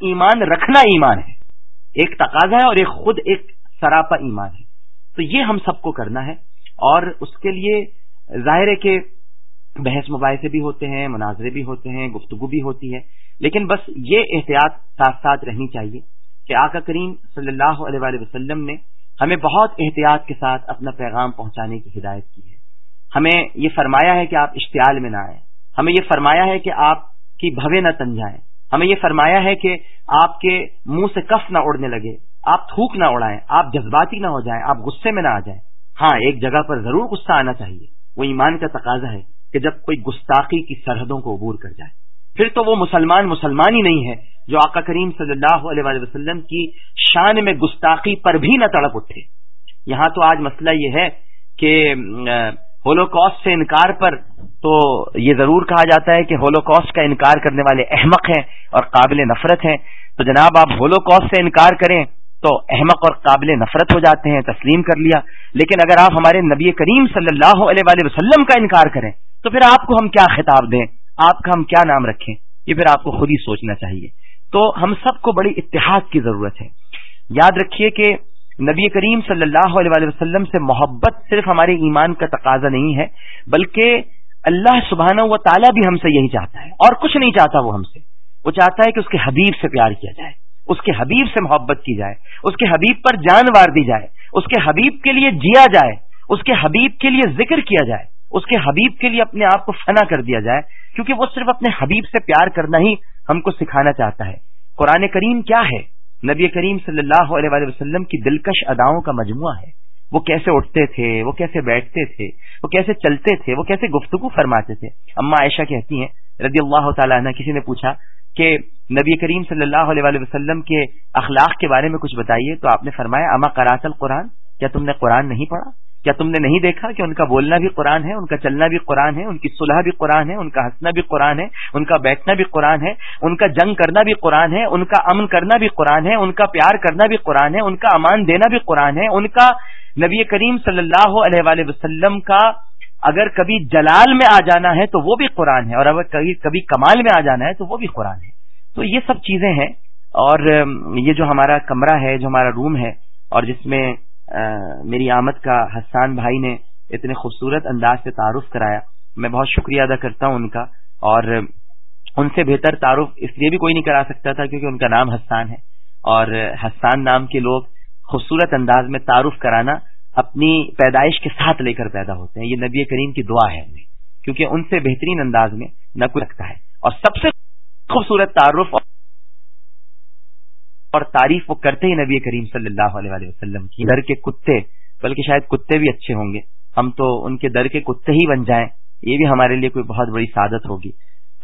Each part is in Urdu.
ایمان رکھنا ایمان ہے۔ ایک تقاضا ہے اور ایک خود ایک سراپا ایمان ہے۔ تو یہ ہم سب کو کرنا ہے اور اس کے لیے ظاہر ہے کہ بحث مباحثے بھی ہوتے ہیں، مناظرے بھی ہوتے ہیں، گفتگو بھی ہوتی ہے۔ لیکن بس یہ احتیاط ساتھ ساتھ رہنی چاہیے کہ آقا کریم صلی اللہ علیہ وآلہ وسلم نے ہمیں بہت احتیاط کے ساتھ اپنا پیغام پہنچانے کی ہدایت کی ہے۔ ہمیں یہ فرمایا ہے کہ آپ اشتعال میں نہ آئیں۔ ہمیں یہ فرمایا ہے کہ آپ کی بھوے نہ تن جائیں ہمیں یہ فرمایا ہے کہ آپ کے منہ سے کف نہ اڑنے لگے، آپ تھوک نہ اڑائیں آپ جذباتی نہ ہو جائیں، آپ غصے میں نہ آ جائیں۔ ہاں ایک جگہ پر ضرور غصہ آنا چاہیے۔ وہ ایمان کا تقاضا ہے کہ جب کوئی گستاخی کی سرحدوں کو عبور کر جائے۔ پھر تو وہ مسلمان مسلمان ہی نہیں ہے جو آقا کریم صلی اللہ علیہ وسلم کی شان میں گستاخی پر بھی نہ تڑپ اٹھے۔ یہاں تو آج مسئلہ یہ ہے کہ ہولوکاسٹ سے انکار پر تو یہ ضرور کہا جاتا ہے کہ ہولوکاسٹ کا انکار کرنے والے احمق ہیں اور قابل نفرت ہیں۔ تو جناب، آپ ہولوکاسٹ سے انکار کریں تو احمق اور قابل نفرت ہو جاتے ہیں، تسلیم کر لیا۔ لیکن اگر آپ ہمارے نبی کریم صلی اللہ علیہ وآلہ وسلم کا انکار کریں، تو پھر آپ کو ہم کیا خطاب دیں؟ آپ کا ہم کیا نام رکھیں؟ یہ پھر آپ کو خود ہی سوچنا چاہیے۔ تو ہم سب کو بڑی اتحاد کی ضرورت ہے۔ یاد رکھیے کہ نبی کریم صلی اللہ علیہ وآلہ وسلم سے محبت صرف ہمارے ایمان کا تقاضا نہیں ہے، بلکہ اللہ سبحانہ و تعالیٰ بھی ہم سے یہی چاہتا ہے۔ اور کچھ نہیں چاہتا وہ ہم سے۔ وہ چاہتا ہے کہ اس کے حبیب سے پیار کیا جائے، اس کے حبیب سے محبت کی جائے، اس کے حبیب پر جان وار دی جائے، اس کے حبیب کے لیے جیا جائے، اس کے حبیب کے لیے ذکر کیا جائے، اس کے حبیب کے لیے اپنے آپ کو فنا کر دیا جائے، کیونکہ وہ صرف اپنے حبیب سے پیار کرنا ہی ہم کو سکھانا چاہتا ہے۔ قرآن کریم کیا ہے؟ نبی کریم صلی اللہ علیہ وآلہ وسلم کی دلکش اداؤں کا مجموعہ ہے۔ وہ کیسے اٹھتے تھے، وہ کیسے بیٹھتے تھے، وہ کیسے چلتے تھے، وہ کیسے گفتگو فرماتے تھے۔ اما عائشہ کہتی ہیں، رضی اللہ تعالیٰ عنہ، کسی نے پوچھا کہ نبی کریم صلی اللہ علیہ وآلہ وسلم کے اخلاق کے بارے میں کچھ بتائیے؟ تو آپ نے فرمایا، اما کرات القرآن؟ کیا تم نے قرآن نہیں پڑھا؟ کیا تم نے نہیں دیکھا کہ ان کا بولنا بھی قرآن ہے ان کا چلنا بھی قرآن ہے ان کی صلح بھی قرآن ہے ان کا ہنسنا بھی قرآن ہے ان کا بیٹھنا بھی قرآن ہے ان کا جنگ کرنا بھی قرآن ہے ان کا امن کرنا بھی قرآن ہے ان کا پیار کرنا بھی قرآن ہے ان کا امان دینا بھی قرآن ہے ان کا نبی کریم صلی اللہ علیہ وآلہ وسلم کا اگر کبھی جلال میں آ جانا ہے تو وہ بھی قرآن ہے اور اگر کبھی کبھی کمال میں آ جانا ہے تو وہ بھی قرآن ہے تو یہ سب چیزیں ہیں اور یہ جو ہمارا کمرہ ہے جو ہمارا روم ہے اور جس میں میری آمد کا حسان بھائی نے اتنے خوبصورت انداز سے تعارف کرایا۔ میں بہت شکریہ ادا کرتا ہوں ان کا۔ اور ان سے بہتر تعارف اس لیے بھی کوئی نہیں کرا سکتا تھا کیونکہ ان کا نام حسان ہے۔ اور حسان نام کے لوگ خوبصورت انداز میں تعارف کرانا اپنی پیدائش کے ساتھ لے کر پیدا ہوتے ہیں۔ یہ نبی کریم کی دعا ہے کیونکہ ان سے بہترین انداز میں نہ کوئی رکھتا ہے۔ اور سب سے خوبصورت تعارف اور تعریف وہ کرتے ہی نبی کریم صلی اللہ علیہ وسلم کی. در کے کتے، بلکہ شاید کتے بھی اچھے ہوں گے. ہم تو ان کے در کے کتے ہی بن جائیں، یہ بھی ہمارے لیے کوئی بہت بڑی سعادت ہوگی.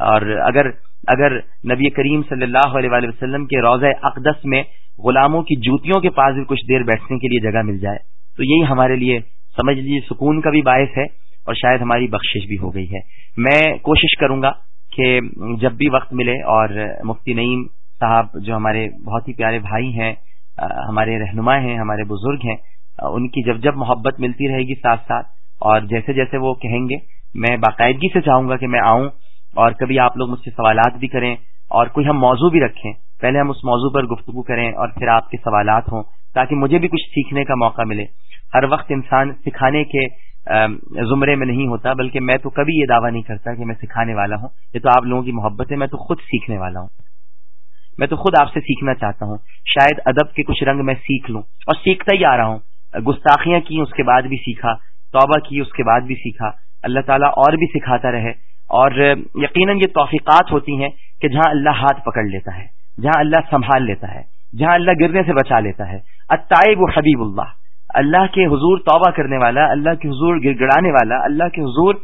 اور اگر اگر نبی کریم صلی اللہ علیہ وسلم کے روزہ اقدس میں غلاموں کی جوتیوں کے پاس بھی کچھ دیر بیٹھنے کے لیے جگہ مل جائے، تو یہی ہمارے لیے سمجھ لیجیے سکون کا بھی باعث ہے اور شاید ہماری بخشش بھی ہو گئی ہے. میں کوشش کروں گا کہ جب بھی وقت ملے اور مفتی نعیم صاحب جو ہمارے بہت ہی پیارے بھائی ہیں ہمارے رہنما ہیں، ہمارے بزرگ ہیں ان کی جب جب محبت ملتی رہے گی ساتھ ساتھ، اور جیسے جیسے وہ کہیں گے، میں باقاعدگی سے چاہوں گا کہ میں آؤں، اور کبھی آپ لوگ مجھ سے سوالات بھی کریں، اور کوئی ہم موضوع بھی رکھیں، پہلے ہم اس موضوع پر گفتگو کریں، اور پھر آپ کے سوالات ہوں، تاکہ مجھے بھی کچھ سیکھنے کا موقع ملے۔ ہر وقت انسان سکھانے کے زمرے میں نہیں ہوتا، بلکہ میں تو کبھی یہ دعویٰ نہیں کرتا کہ میں سکھانے والا ہوں، یہ تو آپ لوگوں کی محبت ہے میں تو خود سیکھنے والا ہوں۔ میں تو خود آپ سے سیکھنا چاہتا ہوں۔ شاید ادب کے کچھ رنگ میں سیکھ لوں۔ اور سیکھتا ہی آ رہا ہوں۔ گستاخیاں کی اس کے بعد بھی سیکھا۔ توبہ کی، اس کے بعد بھی سیکھا۔ اللہ تعالیٰ اور بھی سکھاتا رہے۔ اور یقیناً یہ توفیقات ہوتی ہیں کہ جہاں اللہ ہاتھ پکڑ لیتا ہے، جہاں اللہ سنبھال لیتا ہے، جہاں اللہ گرنے سے بچا لیتا ہے۔ اتائب و حبیب اللہ۔ اللہ کے حضور توبہ کرنے والا، اللہ کے حضور گر گڑانے والا، اللہ کے حضور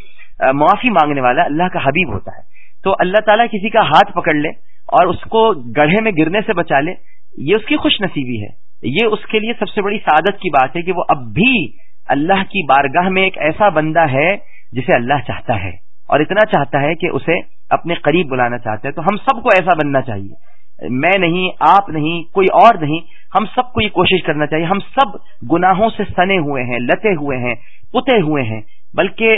معافی مانگنے والا، اللہ کا حبیب ہوتا ہے۔ تو اللہ تعالیٰ کسی کا ہاتھ پکڑ لے۔ اور اس کو گڑھے میں گرنے سے بچا لے، یہ اس کی خوش نصیبی ہے۔ یہ اس کے لیے سب سے بڑی سعادت کی بات ہے کہ وہ اب بھی اللہ کی بارگاہ میں ایک ایسا بندہ ہے جسے اللہ چاہتا ہے۔ اور اتنا چاہتا ہے کہ اسے اپنے قریب بلانا چاہتا ہے۔ تو ہم سب کو ایسا بننا چاہیے۔ میں نہیں، آپ نہیں، کوئی اور نہیں، ہم سب کو یہ کوشش کرنا چاہیے۔ ہم سب گناہوں سے سنے ہوئے ہیں، لتے ہوئے ہیں، پتے ہوئے ہیں۔ بلکہ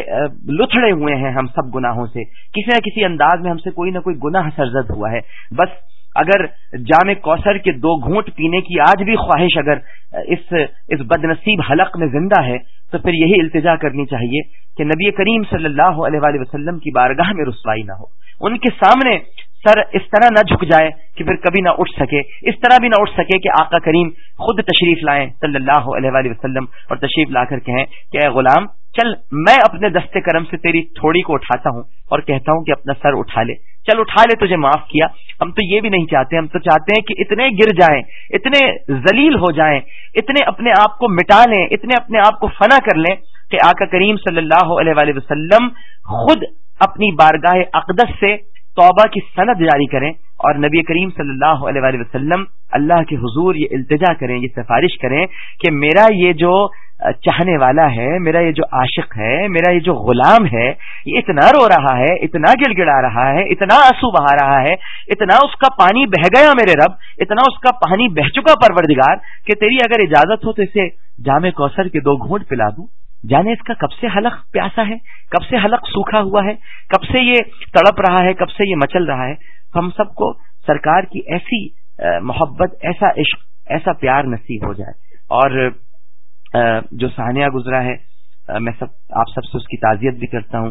لتڑے ہوئے ہیں ہم سب گناہوں سے۔ کسی نہ کسی انداز میں ہم سے کوئی نہ کوئی گناہ سرزد ہوا ہے۔ بس اگر جامع کوثر کے دو گھونٹ پینے کی آج بھی خواہش اگر اس اس بد نصیب حلق میں زندہ ہے، تو پھر یہی التجا کرنی چاہیے کہ نبی کریم صلی اللہ علیہ وآلہ وسلم کی بارگاہ میں رسوائی نہ ہو۔ ان کے سامنے سر اس طرح نہ جھک جائے کہ پھر کبھی نہ اٹھ سکے۔ اس طرح بھی نہ اٹھ سکے کہ آقا کریم خود تشریف لائیں صلی اللہ علیہ وآلہ وسلم اور تشریف لا کر کہیں کہ، اے غلام چل، میں اپنے دستے کرم سے تیری تھوڑی کو اٹھاتا ہوں اور کہتا ہوں کہ اپنا سر اٹھا لے۔ چل، اٹھا لے، تجھے معاف کیا۔ ہم تو یہ بھی نہیں چاہتے، ہم تو چاہتے ہیں کہ اتنے گر جائیں، اتنے ذلیل ہو جائیں، اتنے اپنے آپ کو مٹا لیں، اتنے اپنے آپ کو فنا کر لیں کہ آقا کریم صلی اللہ علیہ وآلہ وسلم خود اپنی بارگاہ اقدس سے توبہ کی سند جاری کریں اور نبی کریم صلی اللہ علیہ وآلہ وسلم اللہ کے حضور یہ التجا کریں، یہ سفارش کریں کہ میرا یہ جو چاہنے والا ہے، میرا یہ جو عاشق ہے، میرا یہ جو غلام ہے، یہ اتنا رو رہا ہے، اتنا گڑ گڑا رہا ہے، اتنا آنسو بہا رہا ہے، اتنا اس کا پانی بہ گیا میرے رب، اتنا اس کا پانی بہ چکا پروردگار کہ تیری اگر اجازت ہو تو اسے جامع کوثر کے دو گھونٹ پلا دوں۔ جانے اس کا کب سے حلق پیاسا ہے، کب سے حلق سوکھا ہوا ہے، کب سے یہ تڑپ رہا ہے، کب سے یہ مچل رہا ہے۔ ہم سب کو سرکار کی ایسی محبت، ایسا عشق، ایسا پیار نصیب ہو جائے۔ اور جو سہانیہ گزرا ہے میں سب، آپ سب سے اس کی تعزیت بھی کرتا ہوں۔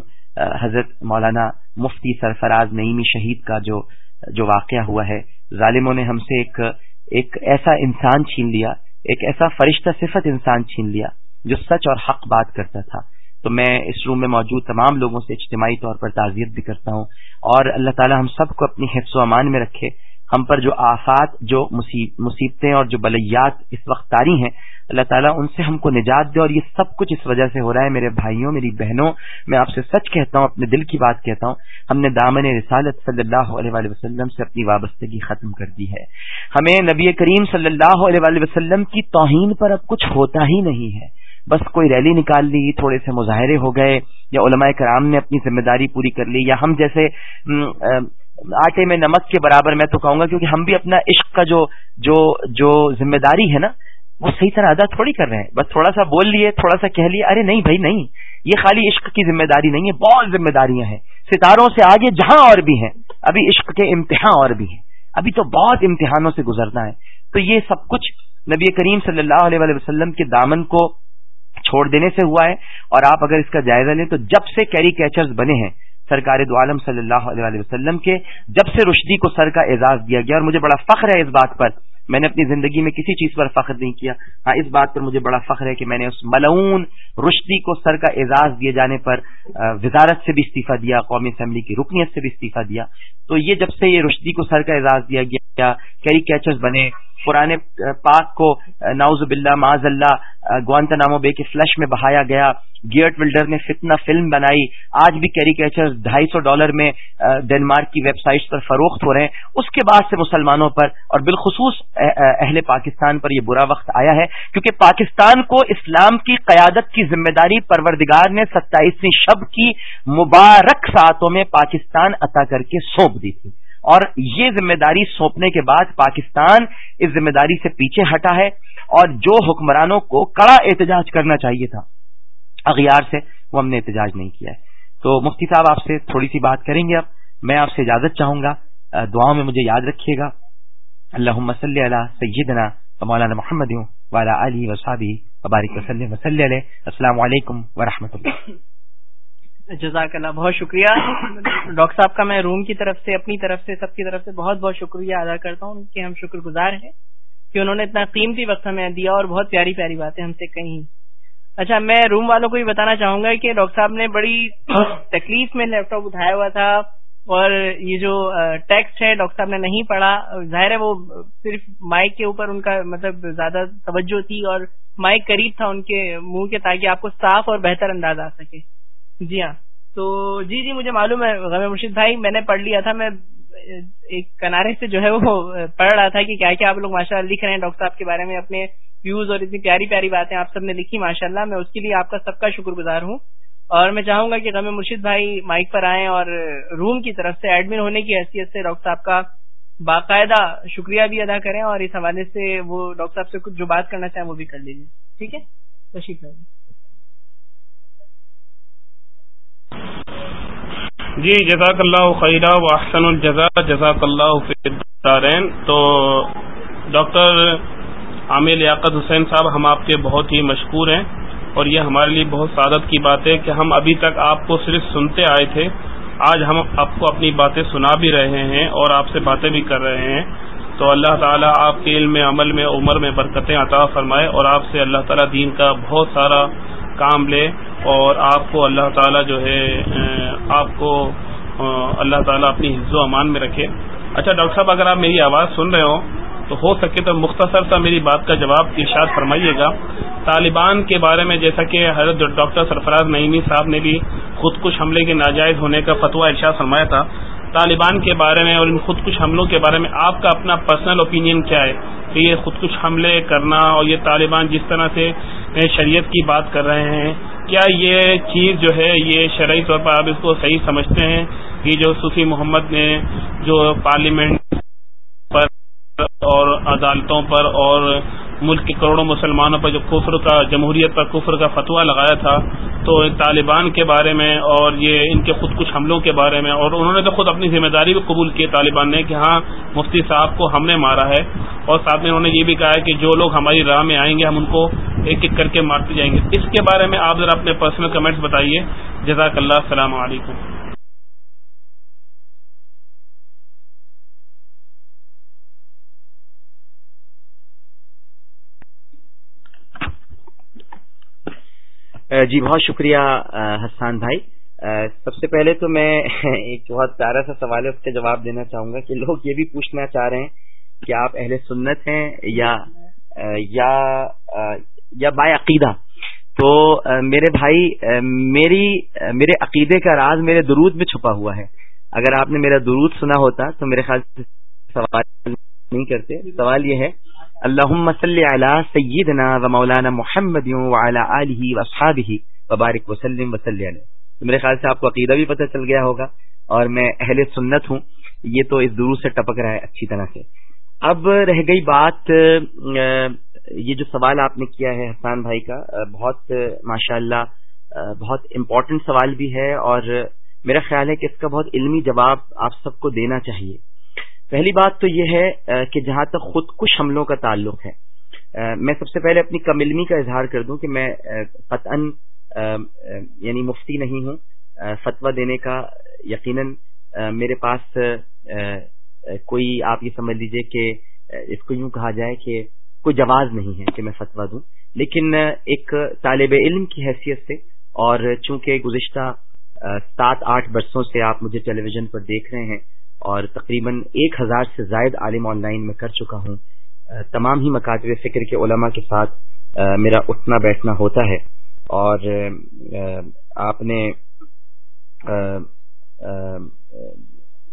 حضرت مولانا مفتی سرفراز نعیمی شہید کا جو جو واقعہ ہوا ہے، ظالموں نے ہم سے ایک ایک ایسا انسان چھین لیا، ایک ایسا فرشتہ صفت انسان چھین لیا، جو سچ اور حق بات کرتا تھا۔ تو میں اس روم میں موجود تمام لوگوں سے اجتماعی طور پر تعزیت بھی کرتا ہوں۔ اور اللہ تعالی ہم سب کو اپنی حفظ و امان میں رکھے۔ ہم پر جو آفات، جو مصیبتیں اور جو بلیات اس وقت تاری ہیں، اللہ تعالیٰ ان سے ہم کو نجات دے اور یہ سب کچھ اس وجہ سے ہو رہا ہے، میرے بھائیوں، میری بہنوں، میں آپ سے سچ کہتا ہوں، اپنے دل کی بات کہتا ہوں، ہم نے دامن رسالت صلی اللہ علیہ وآلہ وسلم سے اپنی وابستگی ختم کر دی ہے۔ ہمیں نبی کریم صلی اللہ علیہ وآلہ وسلم کی توہین پر اب کچھ ہوتا ہی نہیں ہے۔ بس کوئی ریلی نکال لی، تھوڑے سے مظاہرے ہو گئے، یا علماء کرام نے اپنی ذمہ داری پوری کر لی، یا ہم جیسے آٹے میں نمک کے برابر میں تو کہوں گا کیونکہ ہم بھی اپنا عشق کا جو جو جو ذمہ داری ہے نا، وہ صحیح طرح ادا تھوڑی کر رہے ہیں۔ بس تھوڑا سا بول لیے، تھوڑا سا کہہ لیے، ارے نہیں بھائی، نہیں۔ یہ خالی عشق کی ذمہ داری نہیں ہے، بہت ذمہ داریاں ہیں۔ ستاروں سے آگے جہاں اور بھی ہیں، ابھی عشق کے امتحان اور بھی ہیں۔ ابھی تو بہت امتحانوں سے گزرنا ہے۔ تو یہ سب کچھ نبی کریم صلی اللہ علیہ وسلم کے دامن کو چھوڑ دینے سے ہوا ہے۔ اور آپ اگر اس کا جائزہ لیں تو جب سے کیری کیچرز بنے ہیں سرکار دو عالم صلی اللہ علیہ وسلم کے، جب سے رشدی کو سر کا اعزاز دیا گیا، اور مجھے بڑا فخر ہے اس بات پر میں نے اپنی زندگی میں کسی چیز پر فخر نہیں کیا۔ ہاں اس بات پر مجھے بڑا فخر ہے کہ میں نے اس ملعون رشدی کو سر کا اعزاز دیے جانے پر وزارت سے بھی استعفیٰ دیا، قومی اسمبلی کی رکنیت سے بھی استعفیٰ دیا۔ تو یہ جب سے یہ رشدی کو سر کا اعزاز دیا گیا کئی کیچرز بنے، قرآن پاک کو ناؤز باللہ معاذ اللہ گوانتا نامو بے کے فلش میں بہایا گیا گیئرٹ ولڈر نے فتنہ فلم بنائی۔ آج بھی کیریکیچر ڈھائی سو ڈالر میں ڈینمارک کی ویب سائٹس پر فروخت ہو رہے ہیں۔ اس کے بعد سے مسلمانوں پر اور بالخصوص اہل پاکستان پر یہ برا وقت آیا ہے، کیونکہ پاکستان کو اسلام کی قیادت کی ذمہ داری پروردگار نے ستائیسویں شب کی مبارک ساعتوں میں پاکستان عطا کر کے سونپ دی تھی۔ اور یہ ذمہ داری سونپنے کے بعد پاکستان اس ذمہ داری سے پیچھے ہٹا ہے اور جو حکمرانوں کو کڑا احتجاج کرنا چاہیے تھا، اغیار سے وہ ہم نے احتجاج نہیں کیا ہے۔ تو مفتی صاحب، آپ سے تھوڑی سی بات کریں گے اب۔ میں آپ سے اجازت چاہوں گا۔ دعاؤں میں مجھے یاد رکھیے گا۔ اللہ مسلی علیہ سیدنا مولانا محمد والا علی وسابی وبارک وسلم. وسلی علیہ السلام علیکم ورحمۃ اللہ جزاک اللہ. بہت شکریہ. ڈاکٹر صاحب کا میں روم کی طرف سے، اپنی طرف سے، سب کی طرف سے بہت بہت شکریہ ادا کرتا ہوں کہ ہم شکر گزار ہیں کہ انہوں نے اتنا قیمتی وقت ہمیں دیا اور بہت پیاری پیاری باتیں ہم سے کہیں۔ اچھا میں روم والوں کو بھی بتانا چاہوں گا کہ ڈاکٹر صاحب نے بڑی تکلیف میں لیپ ٹاپ اٹھایا ہوا تھا۔ اور یہ جو ٹیکسٹ ہے ڈاکٹر صاحب نے نہیں پڑھا، ظاہر ہے وہ صرف مائک کے اوپر ان کا مطلب زیادہ توجہ تھی اور مائک قریب تھا ان کے منہ کے تاکہ آپ کو صاف اور بہتر انداز آ سکے۔ جی ہاں۔ تو جی جی مجھے معلوم ہے، غم مرشید بھائی، میں نے پڑھ لیا تھا، میں ایک کنارے سے جو ہے وہ پڑھ رہا تھا کہ کیا کیا آپ لوگ ماشاء اللہ لکھ رہے ہیں۔ ڈاکٹر صاحب کے بارے میں اپنے ویوز اور اتنی پیاری پیاری باتیں آپ سب نے لکھی ماشاء اللہ میں اس کے لیے آپ کا سب کا شکر گزار ہوں۔ اور میں چاہوں گا کہ غم مرشید بھائی مائک پر آئیں اور روم کی طرف سے ایڈمن ہونے کی حیثیت سے ڈاکٹر صاحب کا باقاعدہ شکریہ بھی ادا کریں اور اس حوالے سے وہ ڈاکٹر صاحب سے کچھ جو بات کرنا چاہیں وہ بھی کر لیجیے ٹھیک ہے؟ تشریف جی جزاک اللہ خیرہ و احسن الجزا جزاک اللہ تو ڈاکٹر عامر لیاقت حسین صاحب ہم آپ کے بہت ہی مشہور ہیں۔ اور یہ ہمارے لیے بہت سعادت کی بات ہے کہ ہم ابھی تک آپ کو صرف سنتے آئے تھے۔ آج ہم آپ کو اپنی باتیں سنا بھی رہے ہیں اور آپ سے باتیں بھی کر رہے ہیں۔ تو اللہ تعالیٰ آپ کے علم عمل میں، عمر میں برکتیں عطا فرمائے اور آپ سے اللہ تعالیٰ دین کا بہت سارا کام لے اور آپ کو اللہ تعالیٰ جو ہے آپ کو اللہ تعالیٰ اپنی حفظ و امان میں رکھے۔ اچھا ڈاکٹر صاحب، اگر آپ میری آواز سن رہے ہوں تو ہو سکے تو مختصر سا میری بات کا جواب ارشاد فرمائیے گا۔ طالبان کے بارے میں جیسا کہ حضرت ڈاکٹر سرفراز نعیمی صاحب نے بھی خود کش حملے کے ناجائز ہونے کا فتویٰ ارشاد فرمایا تھا۔ طالبان کے بارے میں اور ان خود کش حملوں کے بارے میں آپ کا اپنا پرسنل اوپینین کیا ہے کہ یہ خود کش حملے کرنا اور یہ طالبان جس طرح سے شریعت کی بات کر رہے ہیں، کیا یہ چیز جو ہے یہ شرعی طور پر آپ اس کو صحیح سمجھتے ہیں؟ کہ جو صوفی محمد نے جو پارلیمنٹ اور عدالتوں پر اور ملک کے کروڑوں مسلمانوں پر جو کفر کا، جمہوریت پر کفر کا فتویٰ لگایا تھا، تو طالبان کے بارے میں اور یہ ان کے خود کچھ حملوں کے بارے میں اور انہوں نے تو خود اپنی ذمہ داری بھی قبول کی طالبان نے کہ ہاں مفتی صاحب کو ہم نے مارا ہے اور ساتھ میں انہوں نے یہ بھی کہا ہے کہ جو لوگ ہماری راہ میں آئیں گے، ہم ان کو ایک ایک کر کے مارتے جائیں گے۔ اس کے بارے میں آپ ذرا اپنے پرسنل کمنٹس بتائیے۔ جزاک اللہ، السلام علیکم۔ جی بہت شکریہ حسان بھائی۔ سب سے پہلے تو میں ایک بہت پیارا سا سوال ہے، اس کا جواب دینا چاہوں گا کہ لوگ یہ بھی پوچھنا چاہ رہے ہیں کہ آپ اہل سنت ہیں یا یا یا با عقیدہ۔ تو میرے بھائی میری میرے عقیدے کا راز میرے درود میں چھپا ہوا ہے۔ اگر آپ نے میرا درود سنا ہوتا تو میرے خیال سے سوال نہیں کرتے۔ سوال یہ ہے اللہ صلی علی سیدنا و مولانا محمد علیہ وصحابہ وبارک وسلم وسلی علیہ. میرے خیال سے آپ کو عقیدہ بھی پتہ چل گیا ہوگا اور میں اہل سنت ہوں، یہ تو اس درو سے ٹپک رہا ہے اچھی طرح سے. اب رہ گئی بات یہ جو سوال آپ نے کیا ہے حسان بھائی کا بہت ماشاء اللہ بہت امپورٹنٹ سوال بھی ہے اور میرا خیال ہے کہ اس کا بہت علمی جواب آپ سب کو دینا چاہیے. پہلی بات تو یہ ہے کہ جہاں تک خود کش حملوں کا تعلق ہے میں سب سے پہلے اپنی کم علمی کا اظہار کر دوں کہ میں قطعا یعنی مفتی نہیں ہوں فتویٰ دینے کا یقیناً میرے پاس کوئی، آپ یہ سمجھ لیجیے کہ اس کو یوں کہا جائے کہ کوئی جواز نہیں ہے کہ میں فتویٰ دوں۔ لیکن ایک طالب علم کی حیثیت سے، اور چونکہ گزشتہ سات آٹھ برسوں سے آپ مجھے ٹیلی ویژن پر دیکھ رہے ہیں اور تقریباً ایک ہزار سے زائد عالم آن لائن میں کر چکا ہوں۔ تمام ہی مکاتب فکر کے علماء کے ساتھ میرا اٹھنا بیٹھنا ہوتا ہے۔ اور آپ نے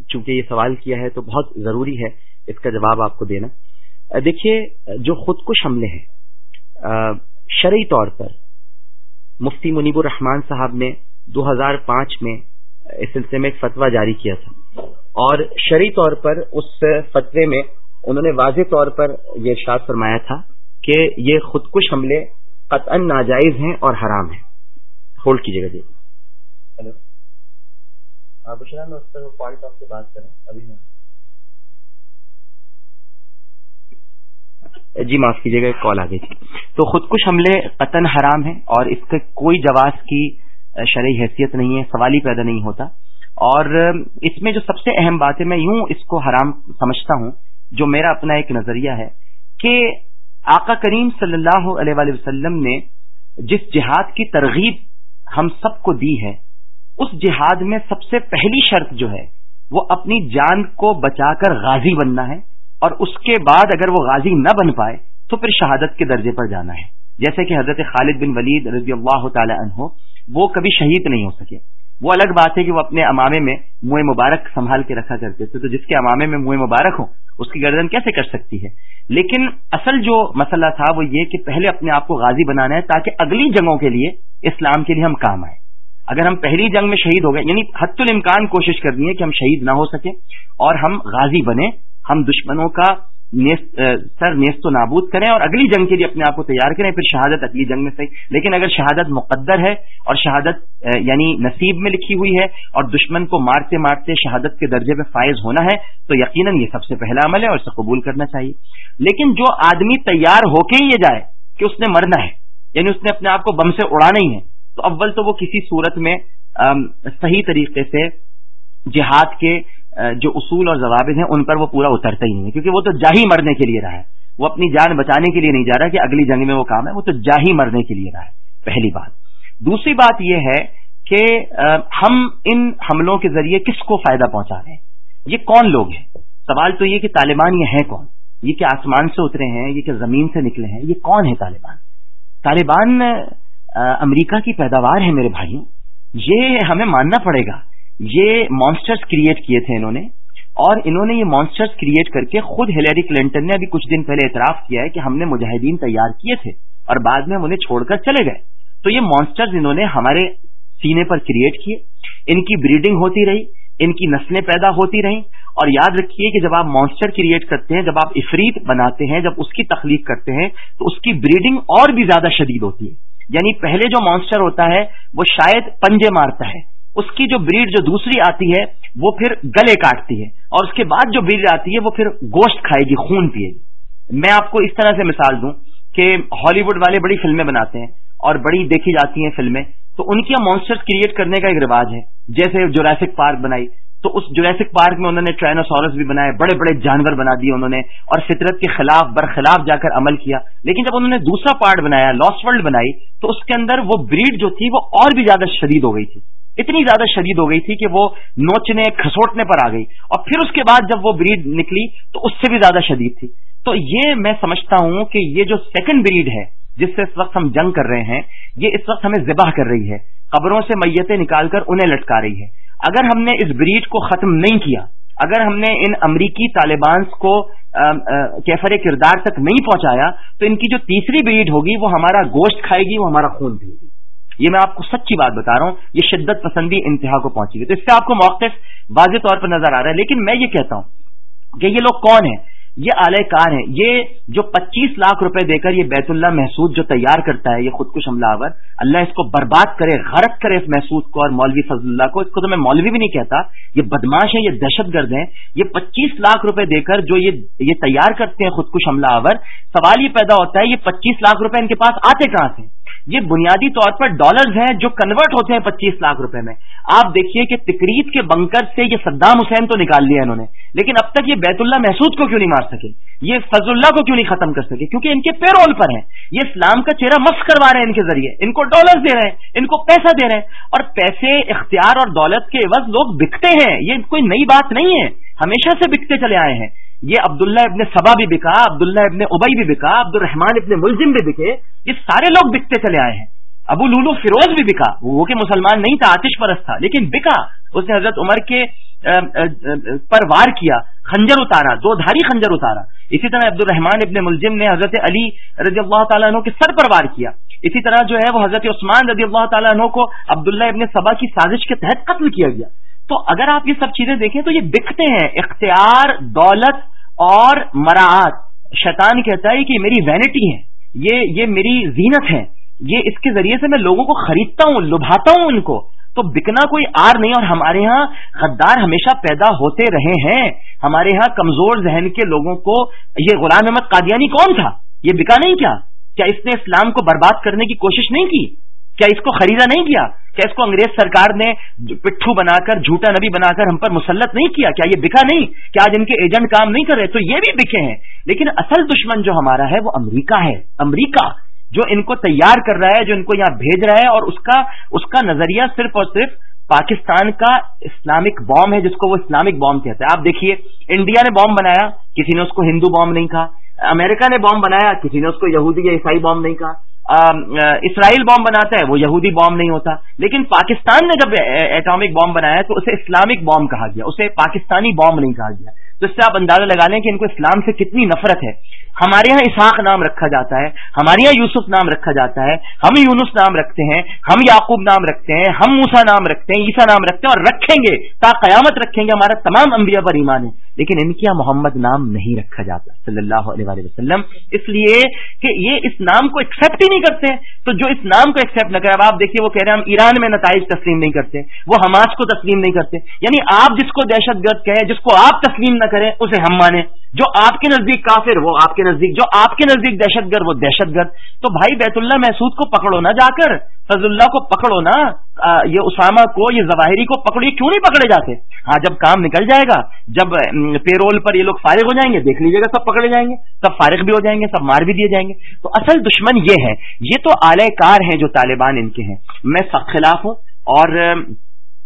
چونکہ یہ سوال کیا ہے تو بہت ضروری ہے اس کا جواب آپ کو دینا۔ دیکھیے، جو خود کش حملے ہیں شرعی طور پر مفتی منیب الرحمان صاحب نے دو ہزار پانچ میں اس سلسلے میں ایک فتویٰ جاری کیا تھا۔ اور شرعی طور پر اس فتوے میں انہوں نے واضح طور پر یہ ارشاد فرمایا تھا کہ یہ خود کش حملے قطعا ناجائز ہیں اور حرام ہیں۔ ہولڈ کیجیے گا جی۔ ہلو۔ سے بات کریں ابھی جی معاف کیجیے گا کال آ گئی تھی۔ تو خود کش حملے قطن حرام ہیں اور اس کے کوئی جواز کی شرعی حیثیت نہیں ہے سوال ہی پیدا نہیں ہوتا۔ اور اس میں جو سب سے اہم بات ہے، میں یوں اس کو حرام سمجھتا ہوں، جو میرا اپنا ایک نظریہ ہے، کہ آقا کریم صلی اللہ علیہ وآلہ وسلم نے جس جہاد کی ترغیب ہم سب کو دی ہے، اس جہاد میں سب سے پہلی شرط جو ہے، وہ اپنی جان کو بچا کر غازی بننا ہے، اور اس کے بعد اگر وہ غازی نہ بن پائے، تو پھر شہادت کے درجے پر جانا ہے۔ جیسے کہ حضرت خالد بن ولید رضی اللہ تعالی عنہ، وہ کبھی شہید نہیں ہو سکے۔ وہ الگ بات ہے کہ وہ اپنے امامے میں منہ مبارک سنبھال کے رکھا کرتے تھے۔ تو جس کے امامے میں منہ مبارک ہو اس کی گردن کیسے کر سکتی ہے؟ لیکن اصل جو مسئلہ تھا وہ یہ کہ پہلے اپنے آپ کو غازی بنانا ہے تاکہ اگلی جنگوں کے لیے اسلام کے لیے ہم کام آئیں۔ اگر ہم پہلی جنگ میں شہید ہو گئے یعنی حت الامکان کوشش کرنی ہے کہ ہم شہید نہ ہو سکے اور ہم غازی بنے ہم دشمنوں کا سر نیست و نابود کریں اور اگلی جنگ کے لیے اپنے آپ کو تیار کریں، پھر شہادت اگلی جنگ میں صحیح۔ لیکن اگر شہادت مقدر ہے اور شہادت یعنی نصیب میں لکھی ہوئی ہے اور دشمن کو مارتے مارتے شہادت کے درجے پہ فائز ہونا ہے، تو یقیناً یہ سب سے پہلا عمل ہے اور اسے قبول کرنا چاہیے۔ لیکن جو آدمی تیار ہو کے ہی یہ جائے کہ اس نے مرنا ہے یعنی اس نے اپنے آپ کو بم سے اڑانا ہی ہے، تو اول تو وہ کسی صورت میں صحیح طریقے سے جہاد کے جو اصول اور ضوابط ہیں، ان پر وہ پورا اترتا ہی نہیں ہے۔ کیونکہ وہ تو جاہی مرنے کے لیے رہا ہے۔ وہ اپنی جان بچانے کے لیے نہیں جا رہا کہ اگلی جنگ میں وہ کام ہے، وہ تو جاہی مرنے کے لیے رہا ہے، پہلی بات۔ دوسری بات یہ ہے کہ ہم ان حملوں کے ذریعے کس کو فائدہ پہنچا رہے ہیں؟ یہ کون لوگ ہیں؟ سوال تو یہ کہ طالبان یہ ہیں کون؟ یہ کہ آسمان سے اترے ہیں، یہ کہ زمین سے نکلے ہیں، یہ کون ہے طالبان؟ طالبان امریکہ کی پیداوار ہے میرے بھائیوں، یہ ہمیں ماننا پڑے گا یہ مانسٹرز کریٹ کیے تھے انہوں نے اور انہوں نے یہ مانسٹرز کریٹ کر کے خود ہلیری کلنٹن نے ابھی کچھ دن پہلے اعتراف کیا ہے کہ ہم نے مجاہدین تیار کیے تھے اور بعد میں ہم انہیں چھوڑ کر چلے گئے۔ تو یہ مانسٹرز انہوں نے ہمارے سینے پر کریٹ کیے۔ ان کی بریڈنگ ہوتی رہی، ان کی نسلیں پیدا ہوتی رہیں۔ اور یاد رکھیے کہ جب آپ مانسٹر کریٹ کرتے ہیں، جب آپ افریت بناتے ہیں، جب اس کی تخلیق کرتے ہیں، تو اس کی بریڈنگ اور بھی زیادہ شدید ہوتی ہے۔ یعنی پہلے جو مانسٹر ہوتا ہے، وہ شاید پنجے مارتا ہے۔ اس کی جو بریڈ جو دوسری آتی ہے، وہ پھر گلے کاٹتی ہے۔ اور اس کے بعد جو بریڈ آتی ہے، وہ پھر گوشت کھائے گی، خون پیے گی۔ میں آپ کو اس طرح سے مثال دوں کہ ہالی ووڈ والے بڑی فلمیں بناتے ہیں اور بڑی دیکھی جاتی ہیں فلمیں۔ تو ان کی مانسٹر کریٹ کرنے کا ایک رواج ہے۔ جیسے جوراسک پارک بنائی۔ تو اس جوریسک پارک میں انہوں نے ٹرائنوسورس بھی بنائے، بڑے بڑے جانور بنا دیے انہوں نے اور فطرت کے خلاف برخلاف جا کر عمل کیا۔ لیکن جب انہوں نے دوسرا پارٹ بنایا لاسٹ ورلڈ بنائی، تو اس کے اندر وہ بریڈ جو تھی، وہ اور بھی زیادہ شدید ہو گئی تھی۔ اتنی زیادہ شدید ہو گئی تھی کہ وہ نوچنے، کھسوٹنے پر آ گئی۔ اور پھر اس کے بعد جب وہ بریڈ نکلی تو اس سے بھی زیادہ شدید تھی۔ تو یہ میں سمجھتا ہوں کہ یہ جو سیکنڈ بریڈ ہے، جس سے اس وقت ہم جنگ کر رہے ہیں، یہ اس وقت ہمیں ذبح کر رہی ہے۔ قبروں سے میتیں نکال کر انہیں لٹکا رہی ہے۔ اگر ہم نے اس بریڈ کو ختم نہیں کیا، اگر ہم نے ان امریکی طالبان کو کیفر کردار تک نہیں پہنچایا، تو ان کی جو تیسری بریڈ ہوگی، وہ ہمارا گوشت کھائے گی، وہ ہمارا خون پیے گی۔ یہ میں آپ کو سچی بات بتا رہا ہوں، یہ شدت پسندی انتہا کو پہنچی گئی تو اس سے آپ کو موقف واضح طور پر نظر آ رہا ہے، لیکن میں یہ کہتا ہوں کہ یہ لوگ کون ہیں؟ یہ اعلی کار ہیں۔ یہ جو پچیس لاکھ روپے دے کر یہ بیت اللہ محسود جو تیار کرتا ہے، یہ خود کش حملہ آور، اللہ اس کو برباد کرے، غرق کرے اس محسود کو اور مولوی فضل اللہ کو، اس کو تو میں مولوی بھی نہیں کہتا۔ یہ بدماش ہے یہ دہشت گرد ہیں۔ یہ پچیس لاکھ روپے دے کر جو یہ تیار کرتے ہیں خود کش حملہ آور، سوال یہ پیدا ہوتا ہے، یہ پچیس لاکھ روپے ان کے پاس آتے کہاں سے؟ یہ بنیادی طور پر ڈالرز ہیں جو کنورٹ ہوتے ہیں پچیس لاکھ روپے میں۔ آپ دیکھیے کہ تقریب کے بنکر سے یہ صدام حسین تو نکال لیا انہوں نے، لیکن اب تک یہ بیت اللہ محسود کو کیوں نہیں مار سکے؟ یہ فضل اللہ کو کیوں نہیں ختم کر سکے؟ کیونکہ ان کے پیرول پر ہیں۔ یہ اسلام کا چہرہ مس کروا رہے ہیں ان کے ذریعے۔ ان کو ڈالرز دے رہے ہیں، ان کو پیسہ دے رہے ہیں۔ اور پیسے، اختیار اور دولت کے عوض لوگ بکتے ہیں۔ یہ کوئی نئی بات نہیں ہے۔ ہمیشہ سے بکتے چلے آئے ہیں۔ یہ عبداللہ ابن سبا بھی بکا، عبداللہ ابن ابئی بھی بکا عبد الرحمان ابن ملزم بھی بکے، یہ سارے لوگ بکتے چلے آئے ہیں۔ ابو لولو فیروز بھی بکا، وہ کہ مسلمان نہیں تھا، آتش پرست تھا، لیکن بکا۔ اس نے حضرت عمر کے پر وار کیا، خنجر اتارا، دو دھاری خنجر اتارا۔ اسی طرح عبد الرحمان ابن ملزم نے حضرت علی رضی اللہ تعالیٰ عنہ کے سر پر وار کیا۔ اسی طرح جو ہے وہ حضرت عثمان رضی اللہ تعالیٰ عنہ کو عبداللہ ابن سبا کی سازش کے تحت قتل کیا گیا۔ تو اگر آپ یہ سب چیزیں دیکھیں تو یہ بکتے ہیں، اختیار، دولت اور مراعات۔ شیطان کہتا ہے کہ میری وینٹی ہے یہ یہ میری زینت ہے یہ اس کے ذریعے سے میں لوگوں کو خریدتا ہوں، لبھاتا ہوں ان کو۔ تو بکنا کوئی آر نہیں اور ہمارے ہاں غدار ہمیشہ پیدا ہوتے رہے ہیں۔ ہمارے ہاں کمزور ذہن کے لوگوں کو یہ غلام احمد قادیانی کون تھا؟ یہ بکا نہیں کیا؟ کیا اس نے اسلام کو برباد کرنے کی کوشش نہیں کی؟ کیا اس کو خریدا نہیں کیا کیا اس کو انگریز سرکار نے پٹھو بنا کر جھوٹا نبی بنا کر ہم پر مسلط نہیں کیا؟ کیا یہ بکا نہیں کیا آج ان کے ایجنٹ کام نہیں کر رہے؟ تو یہ بھی بکے ہیں۔ لیکن اصل دشمن جو ہمارا ہے وہ امریکہ ہے۔ امریکہ جو ان کو تیار کر رہا ہے، جو ان کو یہاں بھیج رہا ہے اور اس کا اس کا نظریہ صرف اور صرف پاکستان کا اسلامک بام ہے، جس کو وہ اسلامک بام کہتے ہیں۔ آپ دیکھیے، انڈیا نے بام بنایا، کسی نے اس کو ہندو بام نہیں کہا۔ امریکہ نے بام بنایا، کسی نے اس کو یہودی یا عیسائی بام نہیں کہا۔ اسرائیل بام بناتا ہے، وہ یہودی بام نہیں ہوتا۔ لیکن پاکستان نے جب ایٹامک بام بنایا تو اسے اسلامک بام کہا گیا، اسے پاکستانی بام نہیں کہا گیا۔ تو اس سے آپ اندازہ لگا لیں کہ ان کو اسلام سے کتنی نفرت ہے۔ ہمارے یہاں اسحاق نام رکھا جاتا ہے، ہمارے یہاں یوسف نام رکھا جاتا ہے، ہم یونس نام رکھتے ہیں، ہم یعقوب نام رکھتے ہیں، ہم موسا نام رکھتے ہیں عیسا نام رکھتے ہیں اور رکھیں گے، تا قیامت رکھیں گے، ہمارا تمام انبیاء پر ایمان ہے۔ لیکن ان کی محمد نام نہیں رکھا جاتا صلی اللہ علیہ وسلم۔ اس لیے کہ یہ اس نام کو ایکسپٹ ہی نہیں کرتے۔ تو جو اس نام کو ایکسپٹ نہ کرے، اب آپ دیکھیے، وہ کہہ رہے ہیں ہم ایران میں نتائج تسلیم نہیں کرتے، وہ حماس کو تسلیم نہیں کرتے۔ یعنی آپ جس کو دہشت گرد کہیں جس کو آپ تسلیم نہ کریں، اسے ہم مانیں۔ جو آپ کے نزدیک کافر، وہ آپ کے نزدیک۔ جو آپ کے نزدیک دہشت گرد، وہ دہشت گرد۔ تو بھائی بیت اللہ محسود کو پکڑو نہ جا کر۔ فضل اللہ کو پکڑو نا یہ اسامہ کو، یہ ظواہری کو پکڑو۔ یہ کیوں نہیں پکڑے جاتے؟ ہاں جب کام نکل جائے گا، جب پے رول پر یہ لوگ فارغ ہو جائیں گے، دیکھ لیجیے گا، سب پکڑے جائیں گے، سب فارغ بھی ہو جائیں گے، سب مار بھی دیے جائیں گے۔ تو اصل دشمن یہ ہے، یہ تو اعلی کار ہیں جو طالبان ان کے ہیں۔ میں سخت خلاف ہوں اور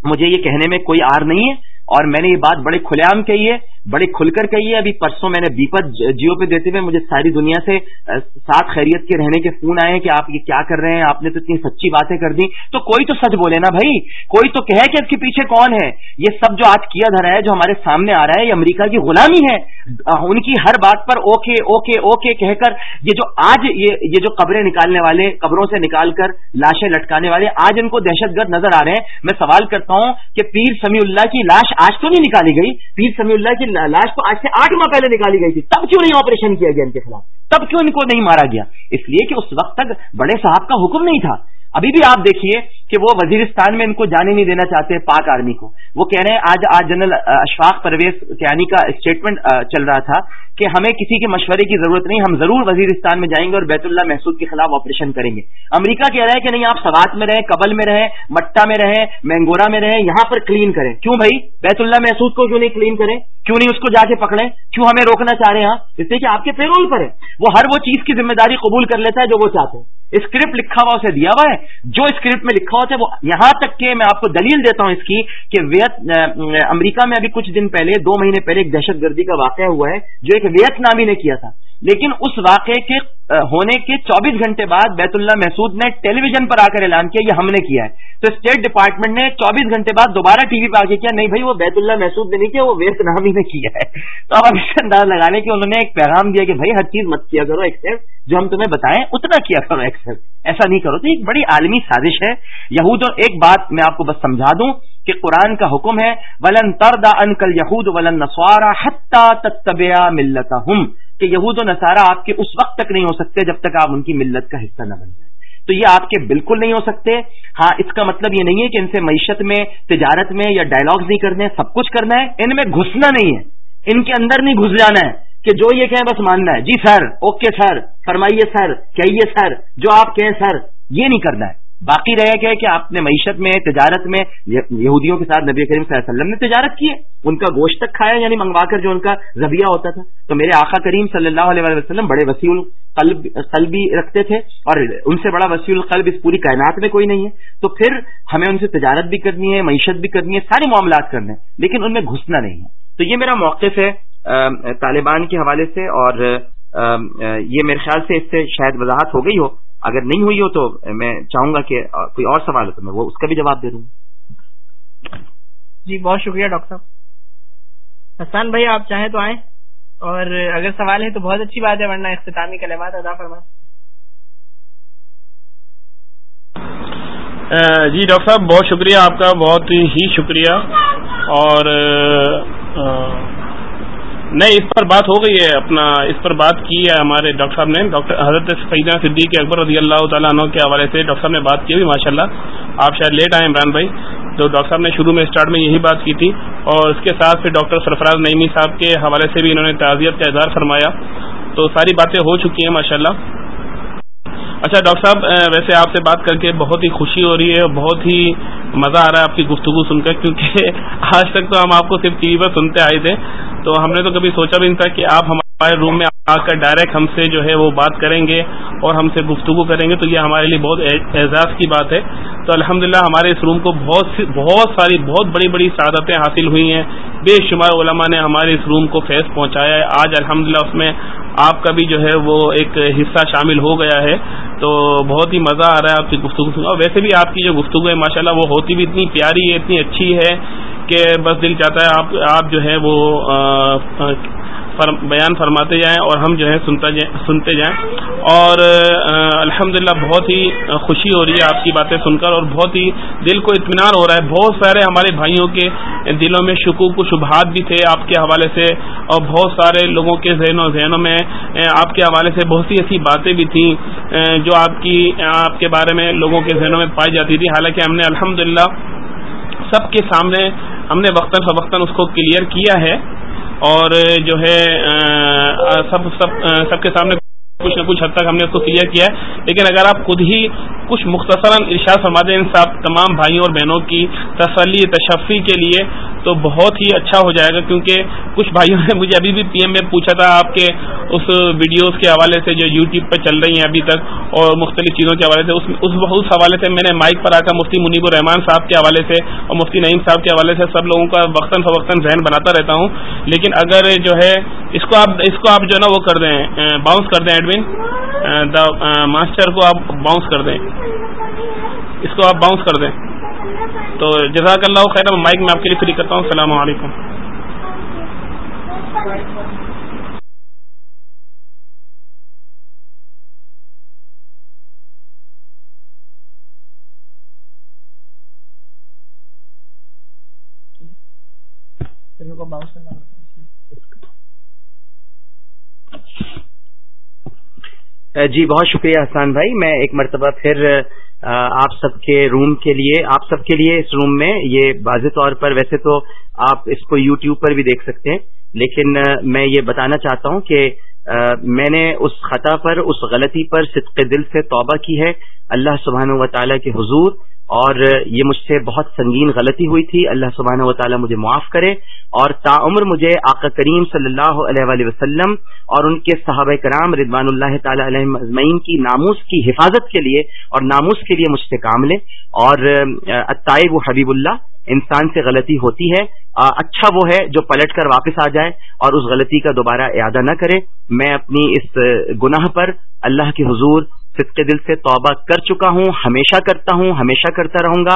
مجھے یہ کہنے میں کوئی آر نہیں ہے اور میں نے یہ بات بڑے کھلے عام کہی ہے۔ بڑے کھل کر کہی ہے، ابھی پرسوں میں نے بیپت جیو پہ دیتے ہوئے مجھے ساری دنیا سے ساتھ خیریت کے رہنے کے فون آئے کہ آپ یہ کیا کر رہے ہیں، آپ نے تو اتنی سچی باتیں کر دی تو کوئی تو سچ بولے نا بھائی، کوئی تو کہے کہ اس کے پیچھے کون ہے۔ یہ سب جو آج کیا دھرا ہے، جو ہمارے سامنے آ رہا ہے، یہ امریکہ کی غلامی ہے۔ ان کی ہر بات پر اوکے اوکے اوکے کہہ کر، یہ جو آج یہ جو قبریں نکالنے والے، قبروں سے نکال کر لاشیں لٹکانے والے، آج ان کو دہشت گرد نظر آ رہے ہیں۔ میں سوال کرتا ہوں کہ پیر سمیع اللہ کی لاش آج تو نہیں نکالی گئی؟ پیر سمیع اللہ کی لاش تو آج سے آٹھ ماہ پہلے نکالی گئی تھی۔ تب کیوں نہیں آپریشن کیا گیا ان کے خلاف؟ تب کیوں ان کو نہیں مارا گیا؟ اس لیے کہ اس وقت تک بڑے صاحب کا حکم نہیں تھا۔ ابھی بھی آپ دیکھیے کہ وہ وزیرستان میں ان کو جانے نہیں دینا چاہتے پاک آرمی کو۔ وہ کہہ رہے ہیں، آج آج جنرل اشفاق پرویز کیانی کا اسٹیٹمنٹ چل رہا تھا کہ ہمیں کسی کے مشورے کی ضرورت نہیں، ہم ضرور وزیرستان میں جائیں گے اور بیت اللہ محسود کے خلاف آپریشن کریں گے۔ امریکہ کہہ رہا ہے کہ نہیں، آپ سوات میں رہیں قبل میں رہیں مٹا میں رہیں، مینگورا میں رہیں، یہاں پر کلین کریں۔ کیوں بھائی؟ بیت اللہ محسود کو کیوں نہیں کلین کریں؟ کیوں نہیں اس کو جا کے پکڑیں؟ کیوں ہمیں روکنا چاہ رہے ہیں اس لیے کہ آپ کے پیرول پر ہے وہ ہر وہ چیز کی ذمہ داری قبول کر لیتا ہے جو وہ چاہتے ہیں۔ اسکرپٹ لکھا ہوا اسے دیا ہوا ہے۔ جو اسکرپٹ میں لکھا ہوتا ہے وہ یہاں تک کہ میں آپ کو دلیل دیتا ہوں اس کی کہ ویت امریکہ میں ابھی کچھ دن پہلے، دو مہینے پہلے ایک دہشت گردی کا واقعہ ہوا ہے جو ایک ویت نامی نے کیا تھا۔ لیکن اس واقعے کے ہونے کے چوبیس گھنٹے بعد بیت اللہ محسود نے ٹیلی ویژن پر آ کر اعلان کیا، یہ ہم نے کیا ہے۔ تو اسٹیٹ ڈپارٹمنٹ نے چوبیس گھنٹے بعد دوبارہ ٹی وی پہ آ کے کیا، نہیں بھائی، وہ بیت اللہ محسود نے نہیں کیا، وہ ویت نامی نے کیا ہے۔ تو اب اس انداز لگانے کے انہوں نے ایک پیغام دیا کہ بھائی، ہر چیز مت کیا کرو ایکسپٹ جو ہم تمہیں بتائیں، اتنا کیا کرو ایکسپٹ ایسا نہیں کرو۔ تو ایک بڑی عالمی سازش ہے۔ یہود ایک بات میں آپ کو بس سمجھا دوں کہ قرآن کا حکم ہے، ولن تردا انکل یہود ولن نسوارا حتہ تتبیا ملتا ہوں کہ یہود و نصارہ آپ کے اس وقت تک نہیں ہو سکتے جب تک آپ ان کی ملت کا حصہ نہ بن جائیں۔ تو یہ آپ کے بالکل نہیں ہو سکتے۔ ہاں اس کا مطلب یہ نہیں ہے کہ ان سے معیشت میں، تجارت میں یا ڈائلگس نہیں کرنے، سب کچھ کرنا ہے۔ ان میں گھسنا نہیں ہے۔ ان کے اندر نہیں گھس جانا ہے کہ جو یہ کہیں بس ماننا ہے۔ جی سر، اوکے سر، فرمائیے سر، کہیے سر، جو آپ کہیں سر، یہ نہیں کرنا ہے۔ باقی رہ گیا کہ آپ نے معیشت میں، تجارت میں، یہودیوں کے ساتھ نبی کریم صلی اللہ علیہ وسلم نے تجارت کی ہے۔ ان کا گوشت تک کھایا یعنی منگوا کر جو ان کا ذبیہ ہوتا تھا۔ تو میرے آقا کریم صلی اللہ علیہ وسلم بڑے وسیع القلب، قلبی رکھتے تھے اور ان سے بڑا وسیع القلب اس پوری کائنات میں کوئی نہیں ہے۔ تو پھر ہمیں ان سے تجارت بھی کرنی ہے، معیشت بھی کرنی ہے، سارے معاملات کرنے ہیں، لیکن ان میں گھسنا نہیں ہے۔ تو یہ میرا موقف ہے طالبان کے حوالے سے اور یہ میرے خیال سے اس سے شاید وضاحت ہو گئی ہو۔ اگر نہیں ہوئی ہو تو میں چاہوں گا کہ کوئی اور سوال ہو تو میں وہ اس کا بھی جواب دے دوں۔ جی بہت شکریہ ڈاکٹر صاحب۔ حسان بھائی آپ چاہیں تو آئیں۔ اور اگر سوال ہے تو بہت اچھی بات ہے ورنہ اختتامی کلمات ادا فرما جی ڈاکٹر صاحب بہت شکریہ آپ کا بہت ہی شکریہ۔ اور نہیں، اس پر بات ہو گئی ہے، اپنا اس پر بات کی ہے ہمارے ڈاکٹر صاحب نے۔ ڈاکٹر حضرت سیدہ صدیق اکبر رضی اللہ تعالیٰ عنہ کے حوالے سے ڈاکٹر صاحب نے بات کی ہوئی ماشاء اللہ آپ شاید لیٹ آئے عمران بھائی۔ تو ڈاکٹر صاحب نے شروع میں اسٹارٹ میں یہی بات کی تھی۔ اور اس کے ساتھ پھر ڈاکٹر سرفراز نعیمی صاحب کے حوالے سے بھی انہوں نے تعزیت کا اظہار فرمایا۔ تو ساری باتیں ہو چکی ہیں ماشاء اللہ اچھا ڈاکٹر صاحب ویسے آپ سے بات کر کے بہت ہی خوشی ہو رہی ہے، بہت ہی مزہ آ رہا ہے آپ کی گفتگو سن کر، کیونکہ آج تک تو ہم آپ کو صرف ٹی وی پر سنتے آئے تھے۔ تو ہم نے تو کبھی سوچا بھی نہیں تھا کہ آپ ہمارے روم میں آ کر ڈائریکٹ ہم سے جو ہے وہ بات کریں گے اور ہم سے گفتگو کریں گے، تو یہ ہمارے لیے بہت اعزاز کی بات ہے۔ تو الحمدللہ ہمارے اس روم کو بہت بہت ساری، بہت بڑی بڑی سعادتیں حاصل ہوئی ہیں۔ بے شمار علماء نے ہمارے اس روم کو فیض پہنچایا ہے۔ آج الحمدللہ اس میں آپ کا بھی جو ہے وہ ایک حصہ شامل ہو گیا ہے۔ تو بہت ہی مزہ آ رہا ہے آپ کی گفتگو۔ اور ویسے بھی آپ کی جو گفتگو ہے، ماشاءاللہ وہ ہوتی بھی اتنی پیاری ہے، اتنی اچھی ہے کہ بس دل چاہتا ہے آپ آپ جو ہے وہ بیان فرماتے جائیں اور ہم جو ہے سنتے جائیں۔ اور الحمد بہت ہی خوشی ہو رہی ہے آپ کی باتیں سن کر اور بہت ہی دل کو اطمینان ہو رہا ہے۔ بہت سارے ہمارے بھائیوں کے دلوں میں شکوک و شبہات بھی تھے آپ کے حوالے سے اور بہت سارے لوگوں کے ذہن و ذہنوں میں آپ کے حوالے سے بہت سی ایسی باتیں بھی تھیں جو آپ کی، آپ کے بارے میں لوگوں کے ذہنوں میں پائی جاتی تھی۔ حالانکہ ہم نے الحمد سب کے سامنے ہم نے وقتاً فوقتاً اس کو کلیئر کیا ہے۔ اور جو ہے سب سب سب کے سامنے کچھ نہ کچھ حد تک ہم نے اس کو کلیئر کیا ہے۔ لیکن اگر آپ خود ہی کچھ مختصراً ارشاد فرما دیں صاحب تمام بھائیوں اور بہنوں کی تسلی، تشفی کے لیے تو بہت ہی اچھا ہو جائے گا، کیونکہ کچھ بھائیوں نے مجھے ابھی بھی پی ایم میں پوچھا تھا آپ کے اس ویڈیوز کے حوالے سے جو یوٹیوب پہ چل رہی ہیں ابھی تک اور مختلف چیزوں کے حوالے سے، اس اس حوالے سے میں نے مائک پر آ کر مفتی منیب الرحمان صاحب کے حوالے سے اور مفتی نعیم صاحب کے حوالے سے سب لوگوں کا وقتاً فوقتاً ذہن بناتا رہتا ہوں۔ لیکن اگر جو ہے، اس کو آپ اس کو آپ جو ہے نا وہ کر دیں باؤنس کر دیں ایڈمن دا ماسٹر کو آپ باؤنس کر دیں۔ اس کو آپ باؤنس کر دیں۔ تو جزاک اللہ خیر مائک میں آپ کے لیے فری کرتا ہوں۔ السلام علیکم۔ جی بہت شکریہ حسان بھائی۔ میں ایک مرتبہ پھر آپ سب کے روم کے لیے، آپ سب کے لیے اس روم میں یہ واضح طور پر ویسے تو آپ اس کو یوٹیوب پر بھی دیکھ سکتے ہیں، لیکن میں یہ بتانا چاہتا ہوں کہ میں نے اس خطا پر، اس غلطی پر صدق دل سے توبہ کی ہے۔ اللہ سبحانہ و تعالیٰ کے حضور اور یہ مجھ سے بہت سنگین غلطی ہوئی تھی۔ اللہ سبحانہ و تعالیٰ مجھے معاف کرے اور تا عمر مجھے آقا کریم صلی اللہ علیہ وآلہ وسلم اور ان کے صحابہ کرام رضوان اللہ تعالی علیہ مضمین کی ناموس کی حفاظت کے لیے اور ناموس کے لیے مجھ سے کام لے۔ اور اطائب و حبیب اللہ انسان سے غلطی ہوتی ہے۔ اچھا وہ ہے جو پلٹ کر واپس آ جائے اور اس غلطی کا دوبارہ اعادہ نہ کرے۔ میں اپنی اس گناہ پر اللہ کے حضور صدقے دل سے توبہ کر چکا ہوں، ہمیشہ کرتا ہوں، ہمیشہ کرتا رہوں گا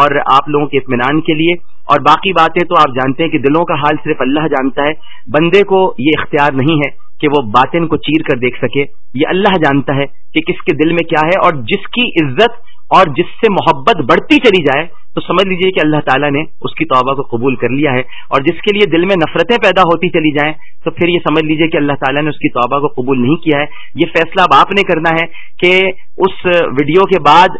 اور آپ لوگوں کے اطمینان کے لیے۔ اور باقی باتیں تو آپ جانتے ہیں کہ دلوں کا حال صرف اللہ جانتا ہے۔ بندے کو یہ اختیار نہیں ہے کہ وہ باطن کو چیر کر دیکھ سکے۔ یہ اللہ جانتا ہے کہ کس کے دل میں کیا ہے اور جس کی عزت اور جس سے محبت بڑھتی چلی جائے۔ تو سمجھ لیجیے کہ اللہ تعالیٰ نے اس کی توبہ کو قبول کر لیا ہے اور جس کے لیے دل میں نفرتیں پیدا ہوتی چلی جائیں، تو پھر یہ سمجھ لیجیے کہ اللہ تعالیٰ نے اس کی توبہ کو قبول نہیں کیا ہے۔ یہ فیصلہ اب آپ نے کرنا ہے کہ اس ویڈیو کے بعد